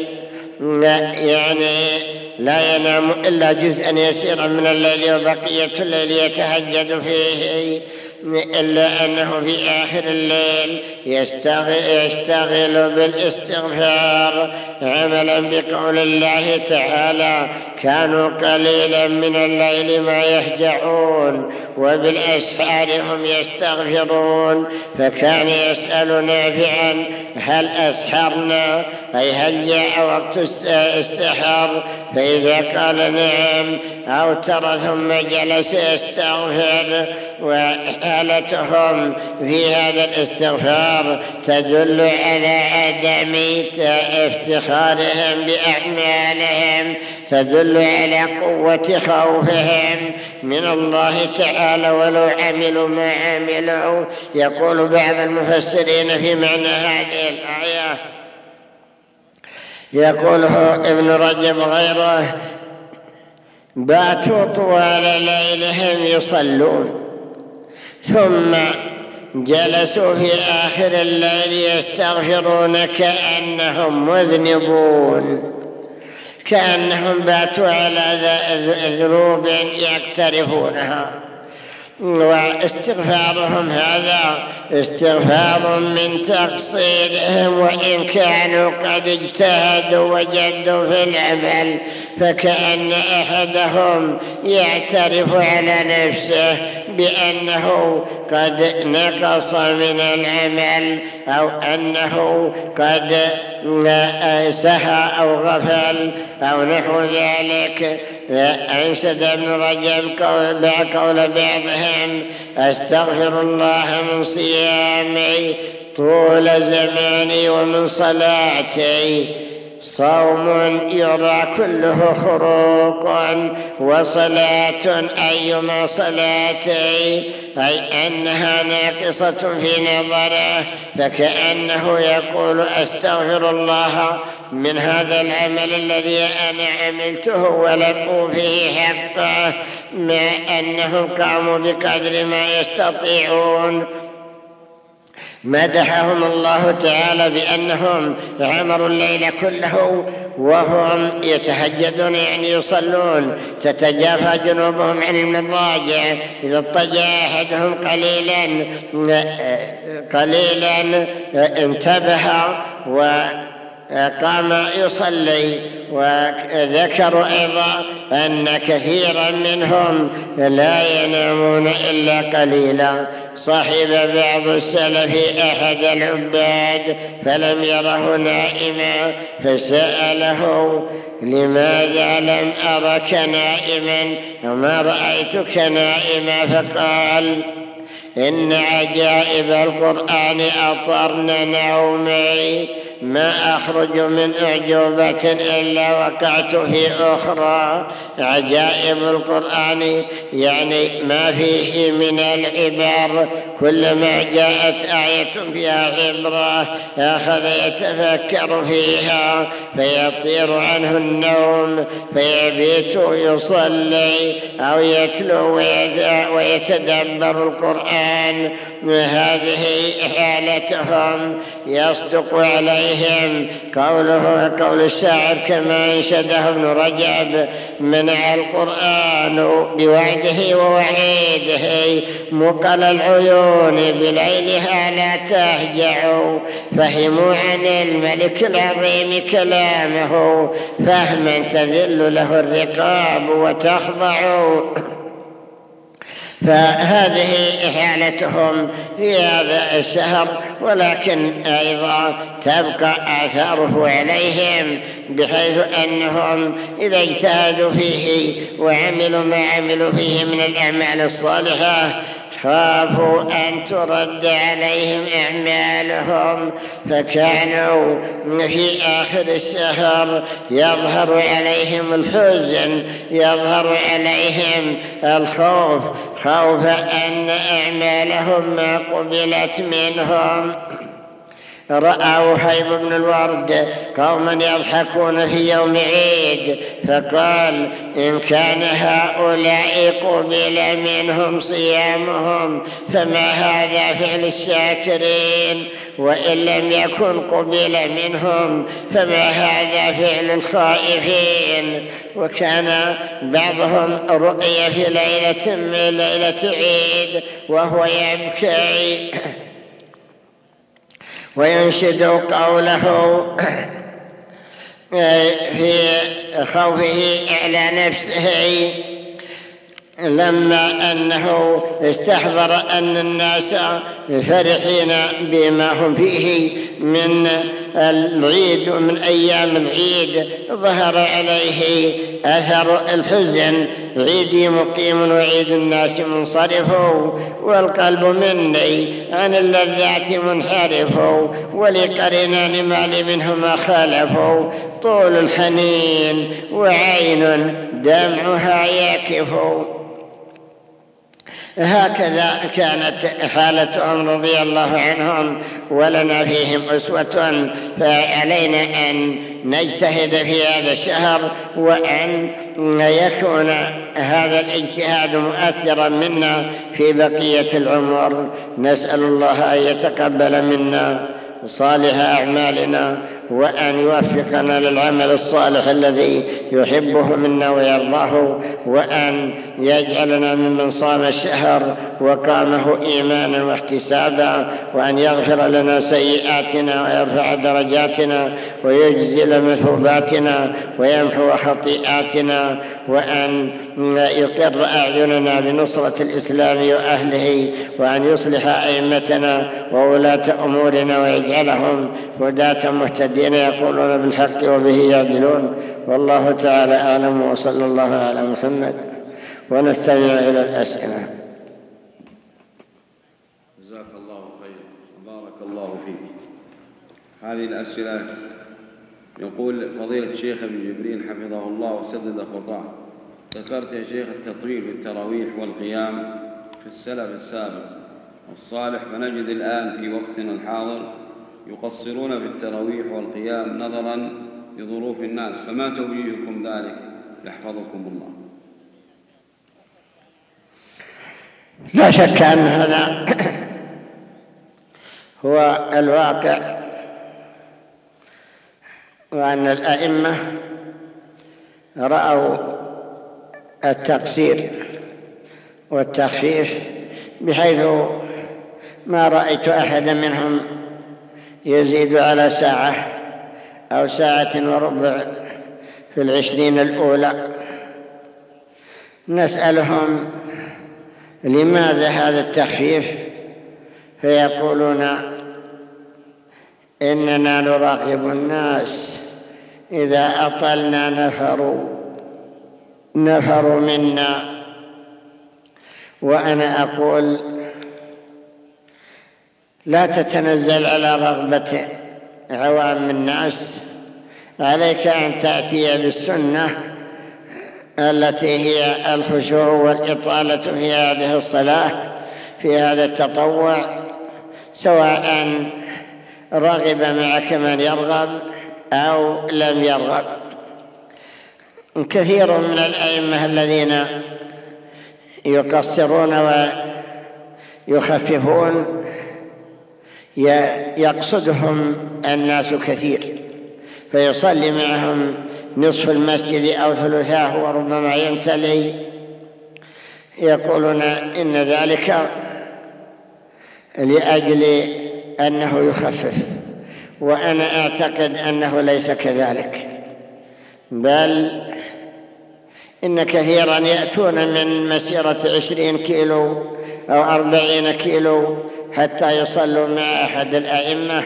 يعني لا ينام إلا جزءا يسيرا من الليل وبقية الليل يتهجد فيه. إلا أنه في آخر الليل يشتغل بالاستغفار. عملا بقول الله تعالى كانوا قليلا من الليل ما يهجعون وبالأسحار هم يستغفرون. فكان يسأل نافعا هل أسحرنا؟ أي هل جاء وقت السحر فإذا قال نعم أو ترى ثم جلس يستغفر وحالتهم في هذا الاستغفار تدل على عدم افتخارهم بأعمالهم تدل على قوة خوفهم. من الله تعالى ولو عملوا ما عملوا. يقول بعض المفسرين في معنى هذه الآية يقوله ابن رجب غيره باتوا طوال ليلهم يصلون ثم جلسوا في آخر الليل يستغفرون كأنهم مذنبون كأنهم باتوا على ذنوب يقترفونها. واستغفارهم هذا استغفار من تقصيرهم وإن كانوا قد اجتهدوا وجدوا في العمل فكأن أحدهم يعترف على نفسه بأنه قد نقص من العمل أو أنه قد سهى أو غفل أو نحو ذلك. أنشد ابن رجب قول, بعضهم أستغفر الله من صيامي طول زماني ومن صلاتي. صوم يرى كله خروق وصلاة أيما صلاتي. أي أنها ناقصة في نظره فكأنه يقول أستغفر الله من هذا العمل الذي أنا عملته ولم أوفيه حقه مع أنهم قاموا بقدر ما يستطيعون. مدحهم الله تعالى بأنهم عمروا الليل كله وهم يتهجدون يعني يصلون. تتجافى جنوبهم عن المضاجع. إذا اضطجع أحدهم قليلا قليلا انتبه و قام يصلي. وذكروا أيضا أن كثيرا منهم لا ينامون إلا قليلا. صحب بعض السلف أحد العباد فلم يره نائما فسأله لماذا لم أرك نائما؟ وما رأيتك نائما؟ فقال إن عجائب القرآن أطرن نومي. ما أخرج من أعجوبة إلا وقعت في أخرى. عجائب القرآن يعني ما فيه من العبر. كلما جاءت آية فيها عبرة أخذ يتفكر فيها فيطير عنه النوم فيبيت يصلي أو يتلو ويتدبر القرآن. هذه حالتهم. يصدق عليهم قوله قول الشاعر كما انشده ابن رجب منع القرآن بوعده ووعيده مقل العيون بليلها لا تهجع. فهموا عن الملك العظيم كلامه فهما تذل له الرقاب وتخضع. فهذه حالتهم في هذا الشهر ولكن أيضا تبقى آثاره عليهم بحيث أنهم إذا اجتهدوا فيه وعملوا ما عملوا فيه من الأعمال الصالحة خافوا أن ترد عليهم أعمالهم فكانوا في آخر الشهر يظهر عليهم الحزن يظهر عليهم الخوف خوف أن أعمالهم ما قبلت منهم. رأى وهيب بن الورد قوما يضحكون في يوم عيد فقال إن كان هؤلاء قبل منهم صيامهم فما هذا فعل الشاكرين؟ وإن لم يكن قبل منهم فما هذا فعل الخائفين؟ وكان بعضهم رقي في ليلة من ليلة عيد وهو يبكي. وينشد قوله في خوفه على نفسه لما أنه استحضر أن الناس فرحين بما هم فيه من العيد ومن أيام العيد. ظهر عليه أثر الحزن عيدي مقيم وعيد الناس منصرف والقلب مني عن اللذات منحرف ولقرنان مال منهما خالفوا طول الحنين وعين دمعها يكف هكذا كانت حالتهم رضي الله عنهم ولنا فيهم أسوة فعلينا أن نجتهد في هذا الشهر وأن يكون هذا الاجتهاد مؤثرا منا في بقية العمر. نسأل الله أن يتقبل منا صالح أعمالنا وأن يوفقنا للعمل الصالح الذي يحبه منا ويرضاه وأن يجعلنا ممن صام الشهر وقامه إيمانا واحتسابا وأن يغفر لنا سيئاتنا ويرفع درجاتنا ويجزل مثوباتنا ويمحو خطيئاتنا وأن يقر أعيننا بنصرة الإسلام وأهله وأن يصلح أئمتنا وولاة أمورنا ويجعلهم هداة مهتدين. يقولون بالحق وبه يعدلون. والله تعالى أعلم وصلى الله على محمد. ونستمع إلى الأسئلة. جزاك الله خير. وبارك الله فيك. هذه الأسئلة يقول فضيلة الشيخ ابن جبرين حفظه الله وسدد خطاه. ذكرت يا شيخ التطويل في التراويح والقيام في السلف السابق والصالح فنجد الآن في وقتنا الحاضر يقصرون في التراويح والقيام نظرا لظروف الناس. فما توجيهكم ذلك؟ يحفظكم الله. لا شك أن هذا هو الواقع وأن الأئمة رأوا التقصير والتخفيف بحيث ما رأيت أحدا منهم يزيد على ساعة أو ساعة وربع في العشرين الأولى. نسألهم لماذا هذا التخفيف؟ فيقولون إننا نراقب الناس إذا أطلنا نفروا نفروا منا. وأنا أقول لا تتنزل على رغبة عوام الناس. عليك أن تأتي بالسنة التي هي الخشوع والإطالة في هذه الصلاة في هذا التطوع سواء رغب معك من يرغب أو لم يرغب. كثير من الأئمة الذين يقصرون ويخففون يقصدهم الناس كثير فيصلي معهم نصف المسجد أو ثلثاه وربما يمتلي يقولون إن ذلك لأجل أنه يخفف وأنا أعتقد أنه ليس كذلك. بل إن كثيرا يأتون من مسيرة عشرين كيلو أو أربعين كيلو حتى يصلوا مع أحد الأئمة.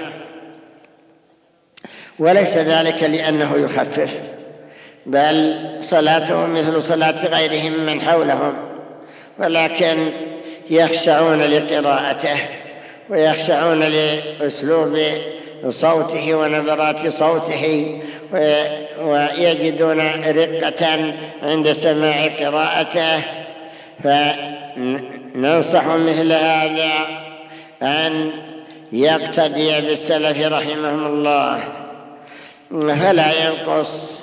وليس ذلك لأنه يخفف بل صلاتهم مثل صلاة غيرهم من حولهم ولكن يخشعون لقراءته ويخشعون لأسلوب صوته ونبرات صوته ويجدون رقة عند سماع قراءته. فننصح مثل هذا أن يقتدي بالسلف رحمهم الله. فلا ينقص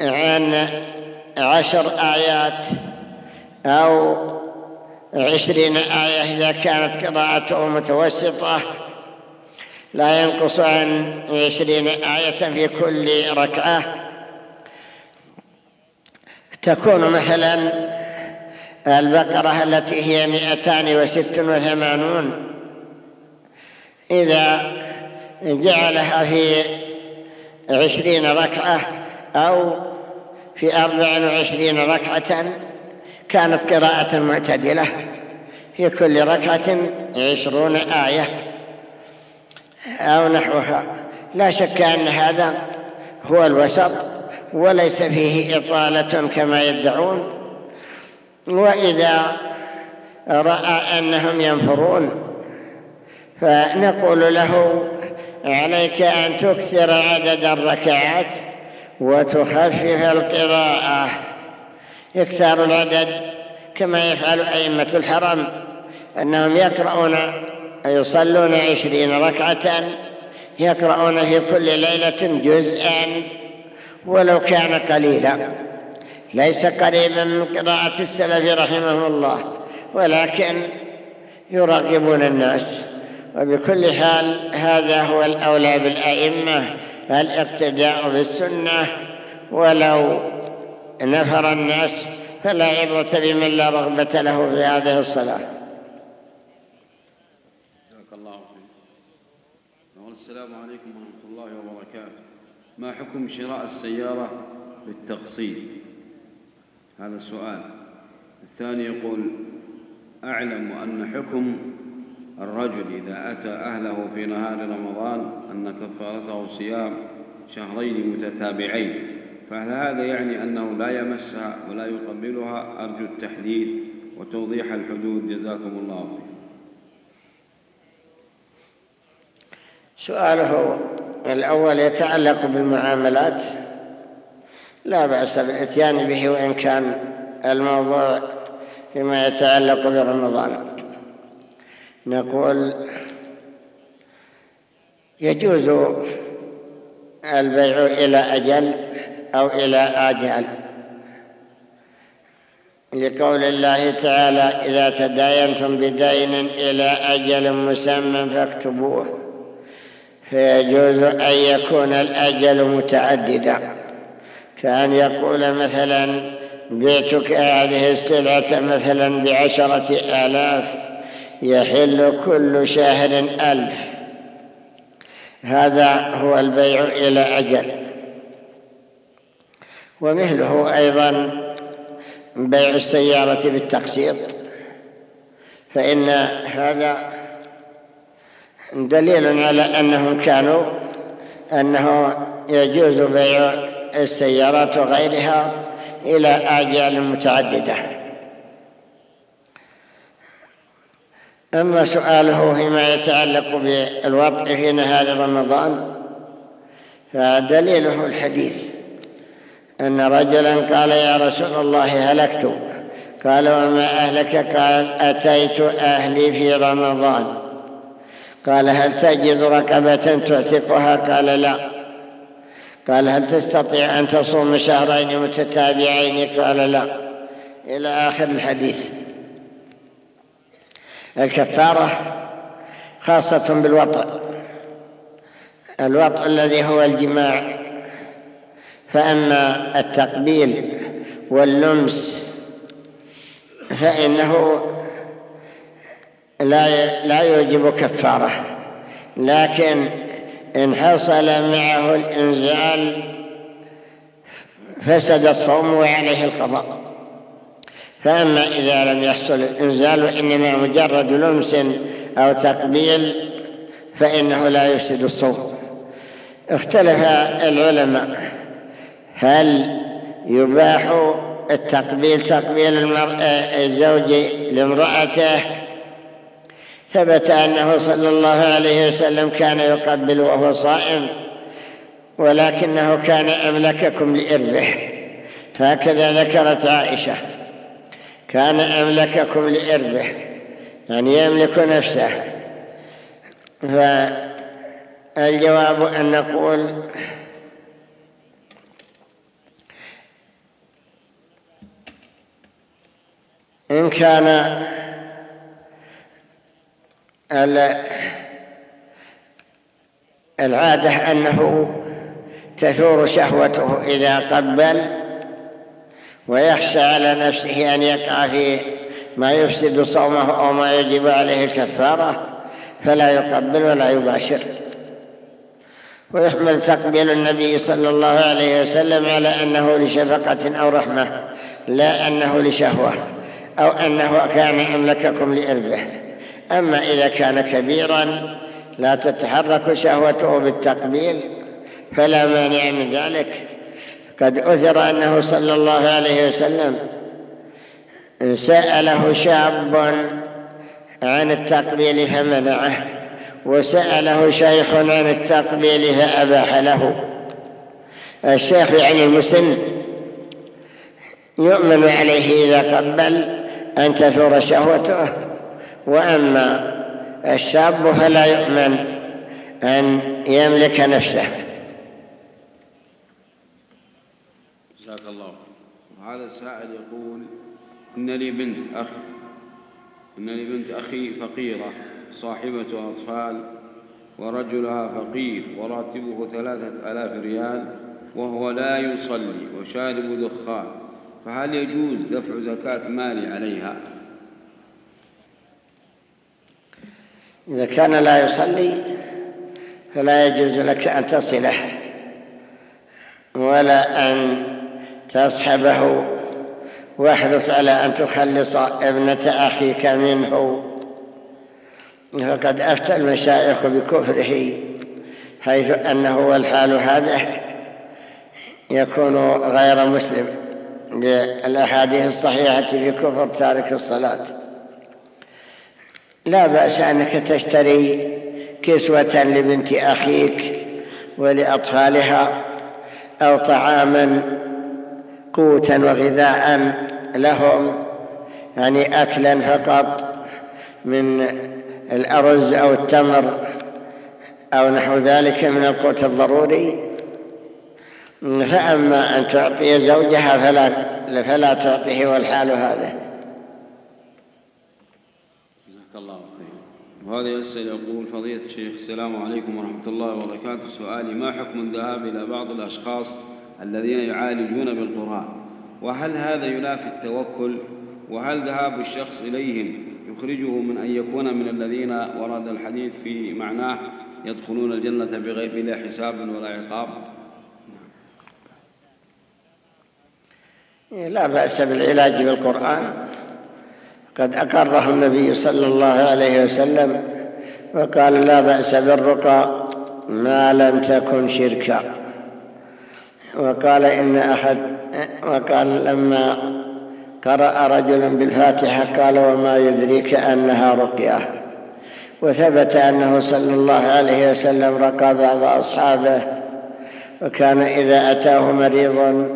عن عشر آيات أو عشرين آية إذا كانت قراءته متوسطة؟ لا ينقص عن عشرين آية في كل ركعة. تكون مثلا البقرة التي هي مئتان وست وثمانون. إذا جعلها في عشرين ركعة أو في أربع وعشرين ركعة كانت قراءة معتدلة. في كل ركعة عشرون آية أو نحوها. لا شك أن هذا هو الوسط وليس فيه إطالة كما يدعون. وإذا رأى أنهم ينفرون فنقول له عليك أن تكثر عدد الركعات وتخفف القراءة. إكثار العدد كما يفعل أئمة الحرم أنهم يقرؤون يصلون عشرين ركعة يقرؤون في كل ليلة جزءا ولو كان قليلا. ليس قريبا من قراءة السلف رحمه الله ولكن يراقبون الناس. وبكل حال هذا هو الأولى بالأئمة الاقتداء بالسنة. ولو نفر الناس فلا عبرة بمن لا رغبة له في هذه الصلاة. الله السلام عليكم ورحمة الله وبركاته. ما حكم شراء السيارة بالتقسيط هذا السؤال. الثاني يقول أعلم أن حكم الرجل إذا أتى أهله في نهار رمضان أن كفارته صيام شهرين متتابعين. فهل هذا يعني أنه لا يمسها ولا يقبلها؟ أرجو التحديد وتوضيح الحدود. جزاكم الله خير سؤاله الأول يتعلق بالمعاملات. لا بأس بالإتيان به وإن كان الموضوع فيما يتعلق برمضان. نقول يجوز البيع إلى أجل أو إلى آجال لقول الله تعالى إذا تداينتم بدين إلى أجل مسمى فاكتبوه. فيجوز أن يكون الأجل متعددا. كأن يقول مثلا بيتك هذه السلعة مثلا بعشرة آلاف يحل كل شهر ألف. هذا هو البيع إلى أجل. ومثله أيضا بيع السيارة بالتقسيط. فإن هذا دليل على أنهم كانوا أنه يجوز بيع السيارات وغيرها إلى آجال متعددة. أما سؤاله فيما يتعلق بالوضع في نهار رمضان فدليله الحديث أن رجلا قال يا رسول الله هلكت. قال وما أهلك؟ قال أتيت أهلي في رمضان. قال هل تجد ركبة تعتقها؟ قال لا. قال هل تستطيع أن تصوم شهرين متتابعين؟ قال لا. إلى آخر الحديث. الكفارة خاصة بالوطء. الوطء الذي هو الجماع. فأما التقبيل واللمس فإنه لا لا يوجب كفارة. لكن إن حصل معه الإنزال فسد الصوم وعليه القضاء. فأما إذا لم يحصل الإنزال وإنما مجرد لمس أو تقبيل فإنه لا يفسد الصوم. اختلف العلماء هل يباح التقبيل تقبيل الزوج لامرأته ثبت أنه صلى الله عليه وسلم كان يقبل وهو صائم ولكنه كان أملككم لإربه هكذا ذكرت عائشة كان أملككم لإربه يعني يملك نفسه. فالجواب أن نقول إن كان العادة أنه تثور شهوته إذا قبل ويخشى على نفسه أن يقع في ما يفسد صومه أو ما يجب عليه الكفارة فلا يقبل ولا يباشر. ويحمل تقبيل النبي صلى الله عليه وسلم على أنه لشفقة أو رحمة لا أنه لشهوة أو أنه كان أملككم لإربه أما إذا كان كبيرا لا تتحرك شهوته بالتقبيل فلا مانع من ذلك. قد أثر أنه صلى الله عليه وسلم سأله شاب عن التقبيل فمنعه وسأله شيخ عن التقبيل فأباح له. الشيخ يعني المسن يؤمن عليه إذا قبل أن تثور شهوته. وأما الشاب فلا يؤمن أن يملك نفسه. جزاك الله. وهذا السائل يقول إن لي بنت أخ إن لي بنت أخي فقيرة صاحبة أطفال ورجلها فقير وراتبه ثلاثة آلاف ريال وهو لا يصلي وشارب دخان فهل يجوز دفع زكاة مالي عليها؟ إذا كان لا يصلي فلا يجوز لك أن تصله ولا أن تصحبه. واحرص على أن تخلص ابنة أخيك منه. فقد أفتى المشايخ بكفره حيث أنه والحال هذا يكون غير مسلم للأحاديث الصحيحة في كفر تارك الصلاة. لا بأس أنك تشتري كسوة لبنت أخيك ولأطفالها أو طعاما قوتا وغذاء لهم يعني أكلا فقط من الأرز أو التمر أو نحو ذلك من القوت الضروري. فأما أن تعطي زوجها فلا, فلا تعطيه والحال هذا. الله خير وهذا يسأل يقول فضيلة الشيخ السلام عليكم ورحمة الله وبركاته. سؤالي ما حكم الذهاب إلى بعض الأشخاص الذين يعالجون بالقرآن؟ وهل هذا ينافي التوكل؟ وهل ذهاب الشخص إليهم يخرجه من أن يكون من الذين ورد الحديث في معناه يدخلون الجنة بغير بلا حساب ولا عقاب؟ لا بأس بالعلاج بالقرآن. قد أقره النبي صلى الله عليه وسلم وقال لا بأس بالرقى ما لم تكن شركا. وقال إن أحد وقال لما قرأ رجل بالفاتحة قال وما يدريك أنها رقية. وثبت أنه صلى الله عليه وسلم رقى بعض أصحابه. وكان إذا أتاه مريض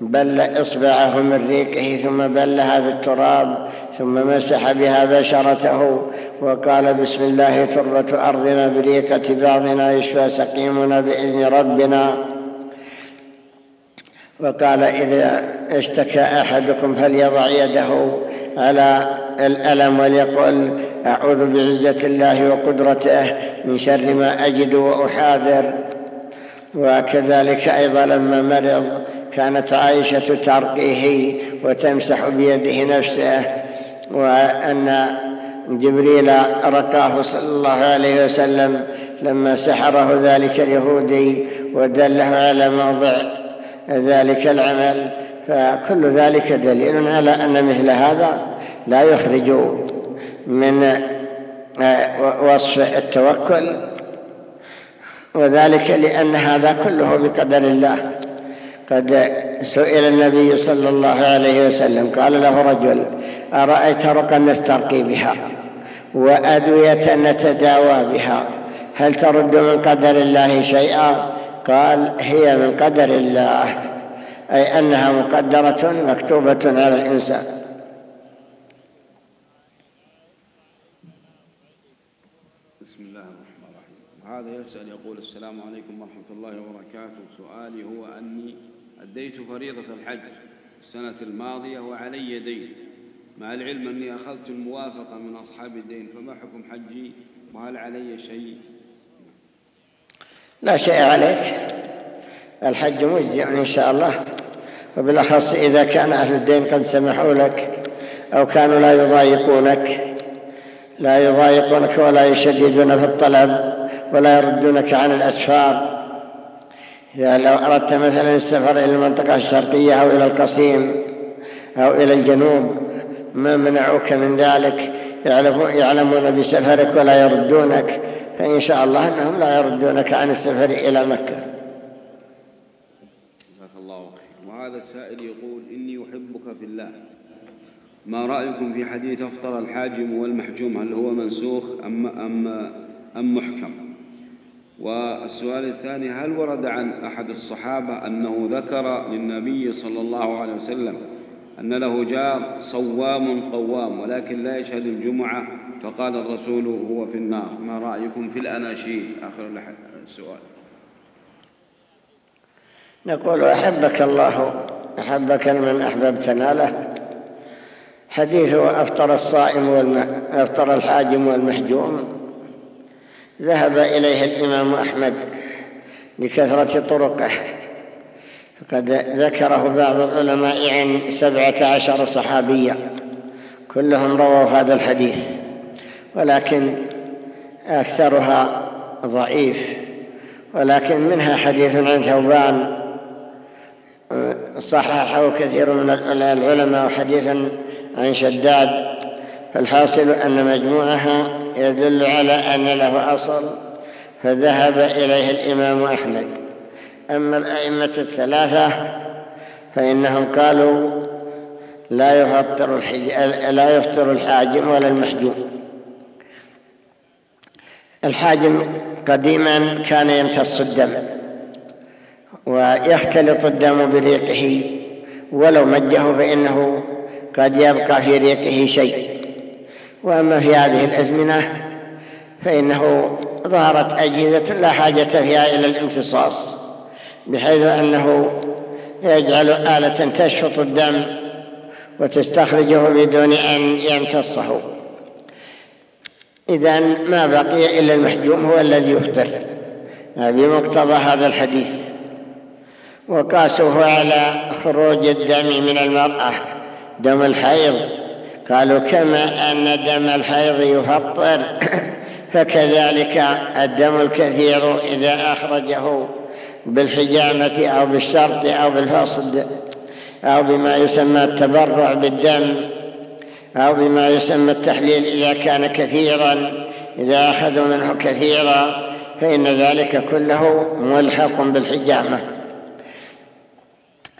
بل إصبعه من ريقه ثم بلها بالتراب ثم مسح بها بشرته وقال بسم الله تربة أرضنا بريقة بعضنا يشفى سقيمنا بإذن ربنا. وقال إذا اشتكى أحدكم فليضع يده على الألم وليقل أعوذ بعزة الله وقدرته من شر ما أجد وأحاذر. وكذلك أيضا لما مرض كانت عائشة ترقيه وتمسح بيده نفسه وأن جبريل رقاه صلى الله عليه وسلم لما سحره ذلك اليهودي ودله على موضع ذلك العمل. فكل ذلك دليل على أن مثل هذا لا يخرج من وصف التوكل وذلك لأن هذا كله بقدر الله. قد سئل النبي صلى الله عليه وسلم قال له رجل أرأيت رقا نسترقي بها وأدوية نتداوى بها؟ هل ترد من قدر الله شيئا؟ قال هي من قدر الله أي أنها مقدرة مكتوبة على الإنسان. بسم الله الرحمن وهذا يسأل يقول السلام عليكم ورحمة الله وبركاته. سؤالي هو أني أديت فريضة الحج السنة الماضية وعلي دين. مع العلم أني أخذت الموافقة من أصحاب الدين فما حكم حجي؟ وهل علي شيء؟ لا شيء عليك. الحج مجزئ إن شاء الله. وبالأخص إذا كان أهل الدين قد سمحوا لك أو كانوا لا يضايقونك. لا يضايقونك ولا يشددون في الطلب ولا يردونك عن الأسفار. إذا لو أردت مثلا السفر إلى المنطقة الشرقية أو إلى القصيم أو إلى الجنوب ما منعوك من ذلك؟ يعلمون بسفرك ولا يردونك. فإن شاء الله أنهم لا يردونك عن السفر إلى مكة. جزاك الله وهذا السائل يقول إني أحبك في الله. ما رأيكم في حديث أفطر الحاجم والمحجوم؟ هل هو منسوخ أم, أم, أم محكم؟ والسؤال الثاني هل ورد عن أحد الصحابة أنه ذكر للنبي صلى الله عليه وسلم أن له جار صوام قوام ولكن لا يشهد الجمعة؟ فقال الرسول هو في النار. ما رأيكم في الأناشيد؟ آخر السؤال. نقول أحبك الله أحبك من أحببتنا له. حديثه أفطر الصائم والم... أفطر الحاجم والمحجوم. ذهب إليه الإمام أحمد لكثرة طرقه فقد ذكره بعض العلماء عن سبعة عشر صحابيا كلهم رووا هذا الحديث ولكن أكثرها ضعيف ولكن منها حديث عن ثوبان صححه كثير من العلماء وحديث عن شداد فالحاصل أن مجموعها يدل على أن له أصل فذهب إليه الإمام أحمد. أما الأئمة الثلاثة فإنهم قالوا لا يفطر لا يفطر الحاجم ولا المحجوم. الحاجم قديما كان يمتص الدم ويختلط الدم بريقه ولو مجه فإنه قد يبقى في ريقه شيء. وأما في هذه الأزمنة فإنه ظهرت أجهزة لا حاجة فيها إلى الامتصاص بحيث أنه يجعل آلة تشفط الدم وتستخرجه بدون أن يمتصه. إذا ما بقي إلا المحجوم هو الذي يفطر. بمقتضى هذا الحديث. وقاسوه على خروج الدم من المرأة دم الحيض. قالوا كما أن دم الحيض يفطر؟ فكذلك الدم الكثير إذا أخرجه بالحجامة أو بالشرط أو بالفصد أو بما يسمى التبرع بالدم أو بما يسمى التحليل إذا كان كثيرا إذا أخذوا منه كثيرا فإن ذلك كله ملحق بالحجامة.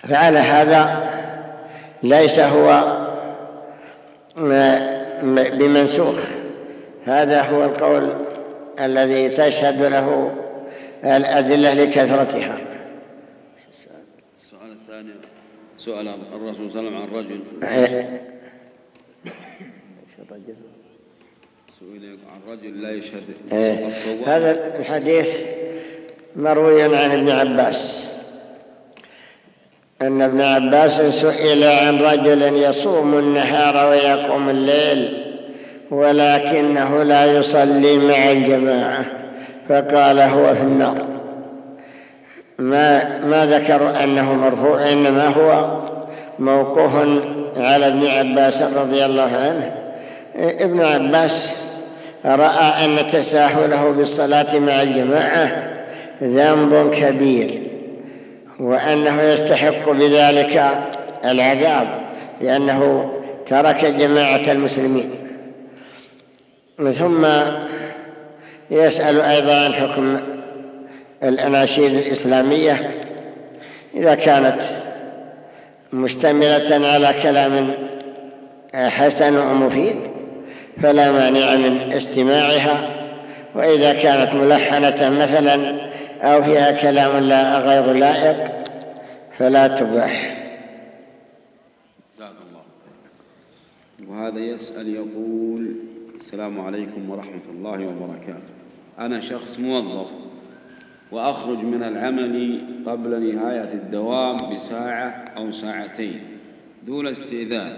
فعلى هذا ليس هو بمنسوخ. هذا هو القول الذي تشهد له الأدلة لكثرتها. السؤال الثاني. سؤال الرسول صلى الله عليه وسلم عن رجل. سئل عن رجل لا يشهد. إيه. هذا الحديث مروي عن ابن عباس. أن ابن عباس سئل عن رجل يصوم النهار ويقوم الليل ولكنه لا يصلي مع الجماعة فقال هو في النار. ما, ما ذكروا أنه مرفوع إنما هو موقوف على ابن عباس رضي الله عنه. ابن عباس رأى أن تساهله بالصلاة مع الجماعة ذنب كبير. وأنه يستحق بذلك العذاب لأنه ترك جماعة المسلمين. ثم يسأل أيضا عن حكم الأناشيد الإسلامية إذا كانت مشتملة على كلام حسن ومفيد فلا مانع من استماعها. وإذا كانت ملحنة مثلا أو فيها كلام لا غير لائق فلا تباح. وهذا يسأل يقول السلام عليكم ورحمة الله وبركاته. أنا شخص موظف وأخرج من العمل قبل نهاية الدوام بساعة أو ساعتين دون استئذان.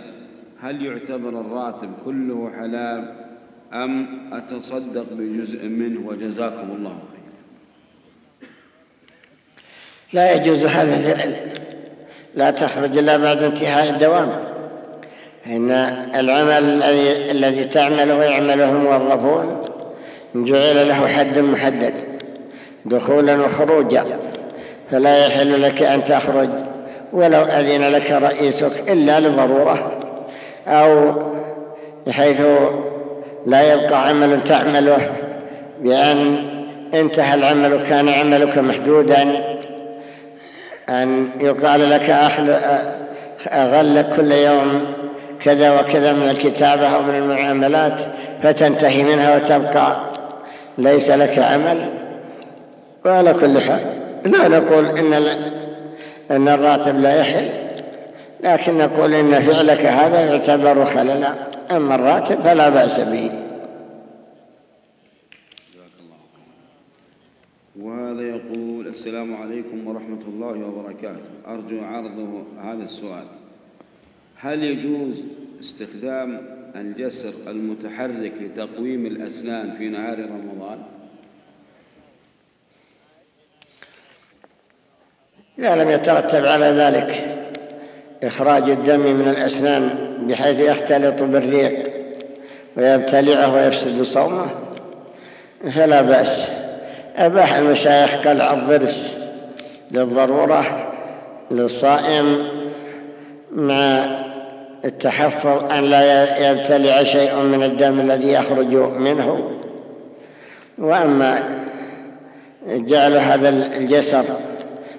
هل يعتبر الراتب كله حلال أم أتصدق بجزء منه؟ وجزاكم الله خير لا يجوز هذا لا تخرج إلا بعد انتهاء الدوام. إن العمل الذي الذي تعمله يعمله الموظفون جعل له حد محدد دخولا وخروجا فلا يحل لك أن تخرج ولو أذن لك رئيسك إلا لضرورة أو بحيث لا يبقى عمل تعمله بأن انتهى العمل كان عملك محدودا. أن يقال لك أغلق كل يوم كذا وكذا من الكتابة أو من المعاملات فتنتهي منها وتبقى. ليس لك عمل؟ وعلى كل حال. لا نقول إن, إن الراتب لا يحل لكن نقول إن فعلك هذا يعتبر خللا أما الراتب فلا بأس به. وهذا يقول السلام عليكم ورحمة الله وبركاته. أرجو عرضه هذا السؤال. هل يجوز استخدام الجسر المتحرك لتقويم الأسنان في نهار رمضان؟ إذا لم يترتب على ذلك إخراج الدم من الأسنان بحيث يختلط بالريق ويبتلعه ويفسد صومه فلا بأس. أباح المشايخ قلع الضرس للضرورة للصائم مع التحفظ أن لا يبتلع شيء من الدم الذي يخرج منه. وأما جعل هذا الجسر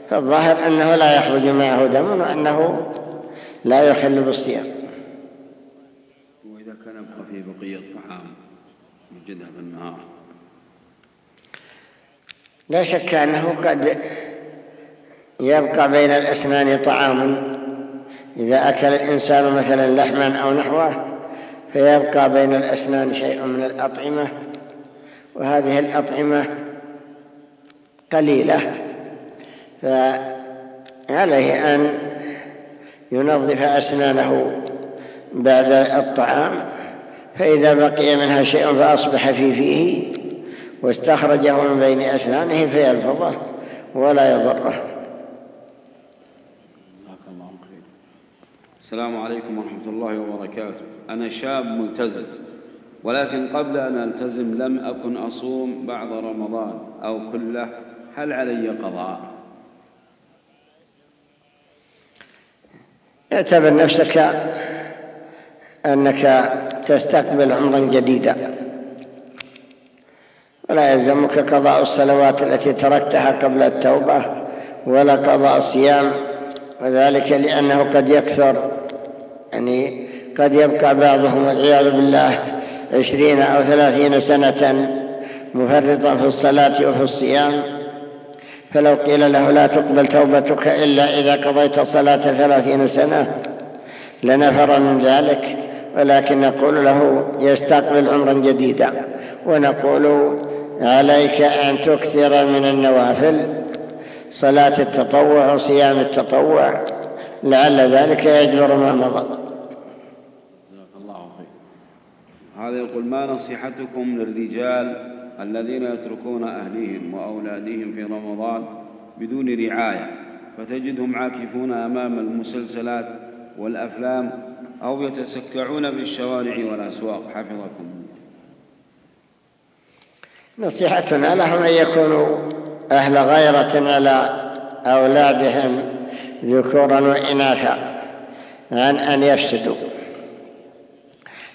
فالظاهر أنه لا يخرج معه دم وأنه لا يحل بالصيام. وإذا كان يبقى فيه بقية طعام يوجدها في النهار. لا شك أنه قد يبقى بين الأسنان طعام. إذا أكل الإنسان مثلا لحما أو نحوه فيبقى بين الأسنان شيء من الأطعمة وهذه الأطعمة قليلة. فعليه أن ينظف أسنانه بعد الطعام فإذا بقي منها شيء فأصبح في فيه واستخرجه من بين أسنانه فيلفظه ولا يضره. السلام عليكم ورحمة الله وبركاته. أنا شاب ملتزم ولكن قبل أن ألتزم لم أكن أصوم بعد رمضان أو كله. هل علي قضاء؟ اعتبر نفسك أنك تستقبل عمرا جديدا. ولا يلزمك قضاء الصلوات التي تركتها قبل التوبة ولا قضاء الصيام وذلك لأنه قد يكثر. يعني قد يبقى بعضهم والعياذ بالله عشرين أو ثلاثين سنة مفرطا في الصلاة وفي الصيام. فلو قيل له لا تقبل توبتك إلا إذا قضيت صلاة ثلاثين سنة لنفر من ذلك. ولكن نقول له يستقبل عمرا جديدا ونقول عليك أن تكثر من النوافل صلاة التطوع وصيام التطوع لعل ذلك يجبر ما مضى. الله هذا يقول ما نصيحتكم للرجال الذين يتركون أهليهم وأولادهم في رمضان بدون رعاية فتجدهم عاكفون أمام المسلسلات والأفلام أو يتسكعون في الشوارع والأسواق؟ حفظكم نصيحتنا لهم أن يكونوا أهل غيرة على أولادهم ذكورا وإناثا عن أن يفسدوا.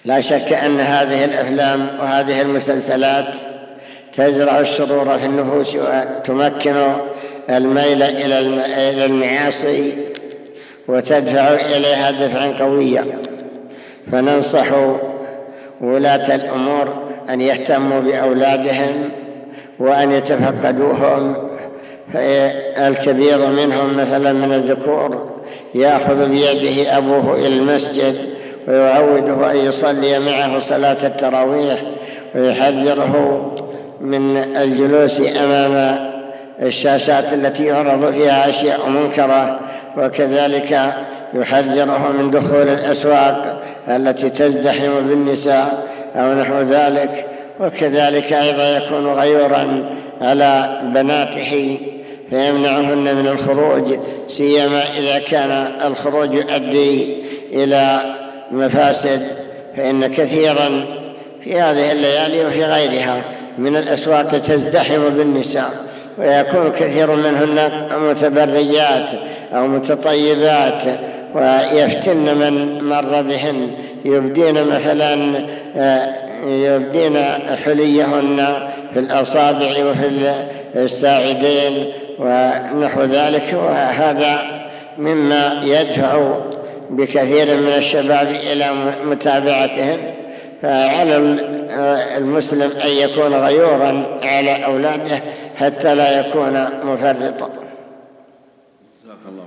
لا شك أن هذه الأفلام وهذه المسلسلات تزرع الشرور في النفوس وتمكن الميل إلى المعاصي وتدفع إليها دفعا قويا. فننصح ولاة الأمور أن يهتموا بأولادهم وأن يتفقدوهم الكبير منهم مثلا من الذكور يأخذ بيده أبوه إلى المسجد ويعوده أن يصلي معه صلاة التراويح ويحذره من الجلوس أمام الشاشات التي يعرض فيها أشياء منكرة وكذلك يحذره من دخول الأسواق التي تزدحم بالنساء أو نحو ذلك وكذلك أيضا يكون غيورا على بناته فيمنعهن من الخروج سيما إذا كان الخروج يؤدي إلى مفاسد فإن كثيرا في هذه الليالي وفي غيرها من الأسواق تزدحم بالنساء ويكون كثير منهن متبريات أو متطيبات ويفتن من مر بهن يبدين مثلا يبدين حليهن في الأصابع وفي الساعدين ونحو ذلك. وهذا مما يدفع بكثير من الشباب إلى متابعتهن. فعلى المسلم أن يكون غيورا على أولاده حتى لا يكون مفرطا. جزاك الله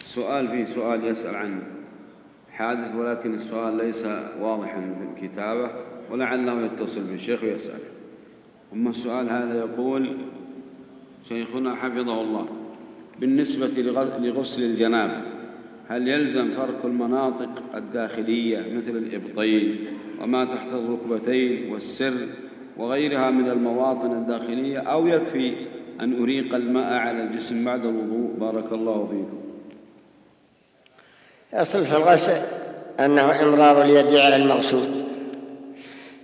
السؤال فيه سؤال يسأل عن حادث ولكن السؤال ليس واضحا في الكتابة ولعله يتصل بالشيخ ويسأل أما السؤال هذا يقول شيخنا حفظه الله بالنسبة لغسل الجنابة هل يلزم فرق المناطق الداخلية مثل الإبطين وما تحت الركبتين والسر وغيرها من المواطن الداخلية أو يكفي أن أريق الماء على الجسم بعد الوضوء؟ بارك الله فيكم. أصل في الغسل أنه إمرار اليد على المغسول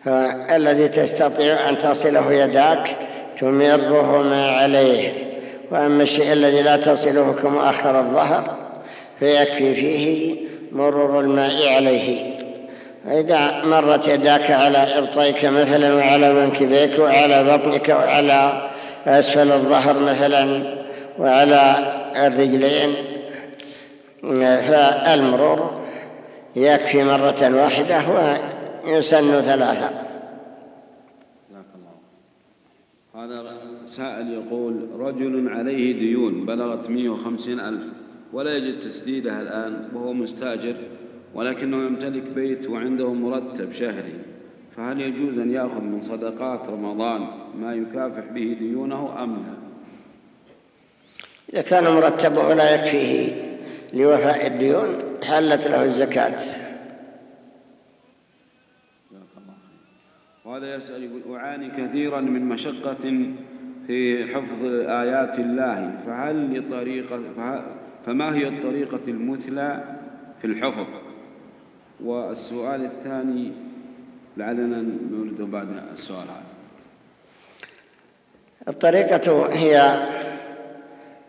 فالذي تستطيع أن تصله يداك تمره ما عليه وأما الشيء الذي لا تصله كمؤخر الظهر فيكفي فيه مرور الماء عليه. إذا مرت يداك على إبطيك مثلا وعلى منكبيك وعلى بطنك وعلى أسفل الظهر مثلا وعلى الرجلين فالمرور يكفي مرة واحدة ويسن ثلاثة. هذا سائل يقول رجل عليه ديون بلغت 150 ألف ولا يجد تسديدها الآن وهو مستاجر ولكنه يمتلك بيت وعنده مرتب شهري فهل يجوز أن يأخذ من صدقات رمضان ما يكافح به ديونه أم لا؟ إذا كان مرتبه لا يكفيه. لوفاء الديون حلت له الزكاة. وهذا يسأل يقول أعاني كثيرا من مشقة في حفظ آيات الله. فهل لطريقة فما هي الطريقة المثلى في الحفظ؟ والسؤال الثاني لعلنا نريد بعد السؤال هذا. الطريقة هي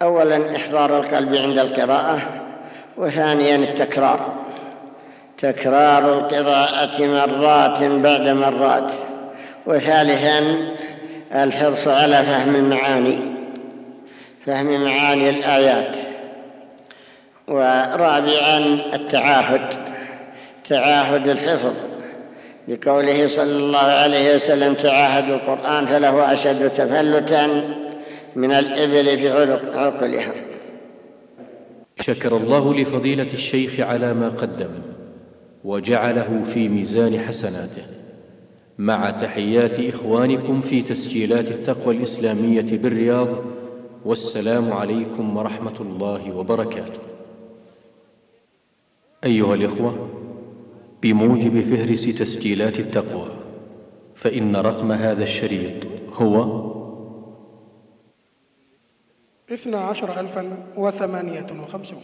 أولا إحضار القلب عند القراءة. وثانيا التكرار. تكرار القراءة مرات بعد مرات. وثالثا الحرص على فهم المعاني فهم معاني الآيات. ورابعا التعاهد تعاهد الحفظ. لقوله صلى الله عليه وسلم تعاهد القرآن فله أشد تفلتا من الإبل في عقلها. شكر الله لفضيلة الشيخ على ما قدم وجعله في ميزان حسناته. مع تحيات إخوانكم في تسجيلات التقوى الإسلامية بالرياض والسلام عليكم ورحمة الله وبركاته. أيها الإخوة بموجب فهرس تسجيلات التقوى فإن رقم هذا الشريط هو اثنا عشر ألفا وثمانية وخمسون.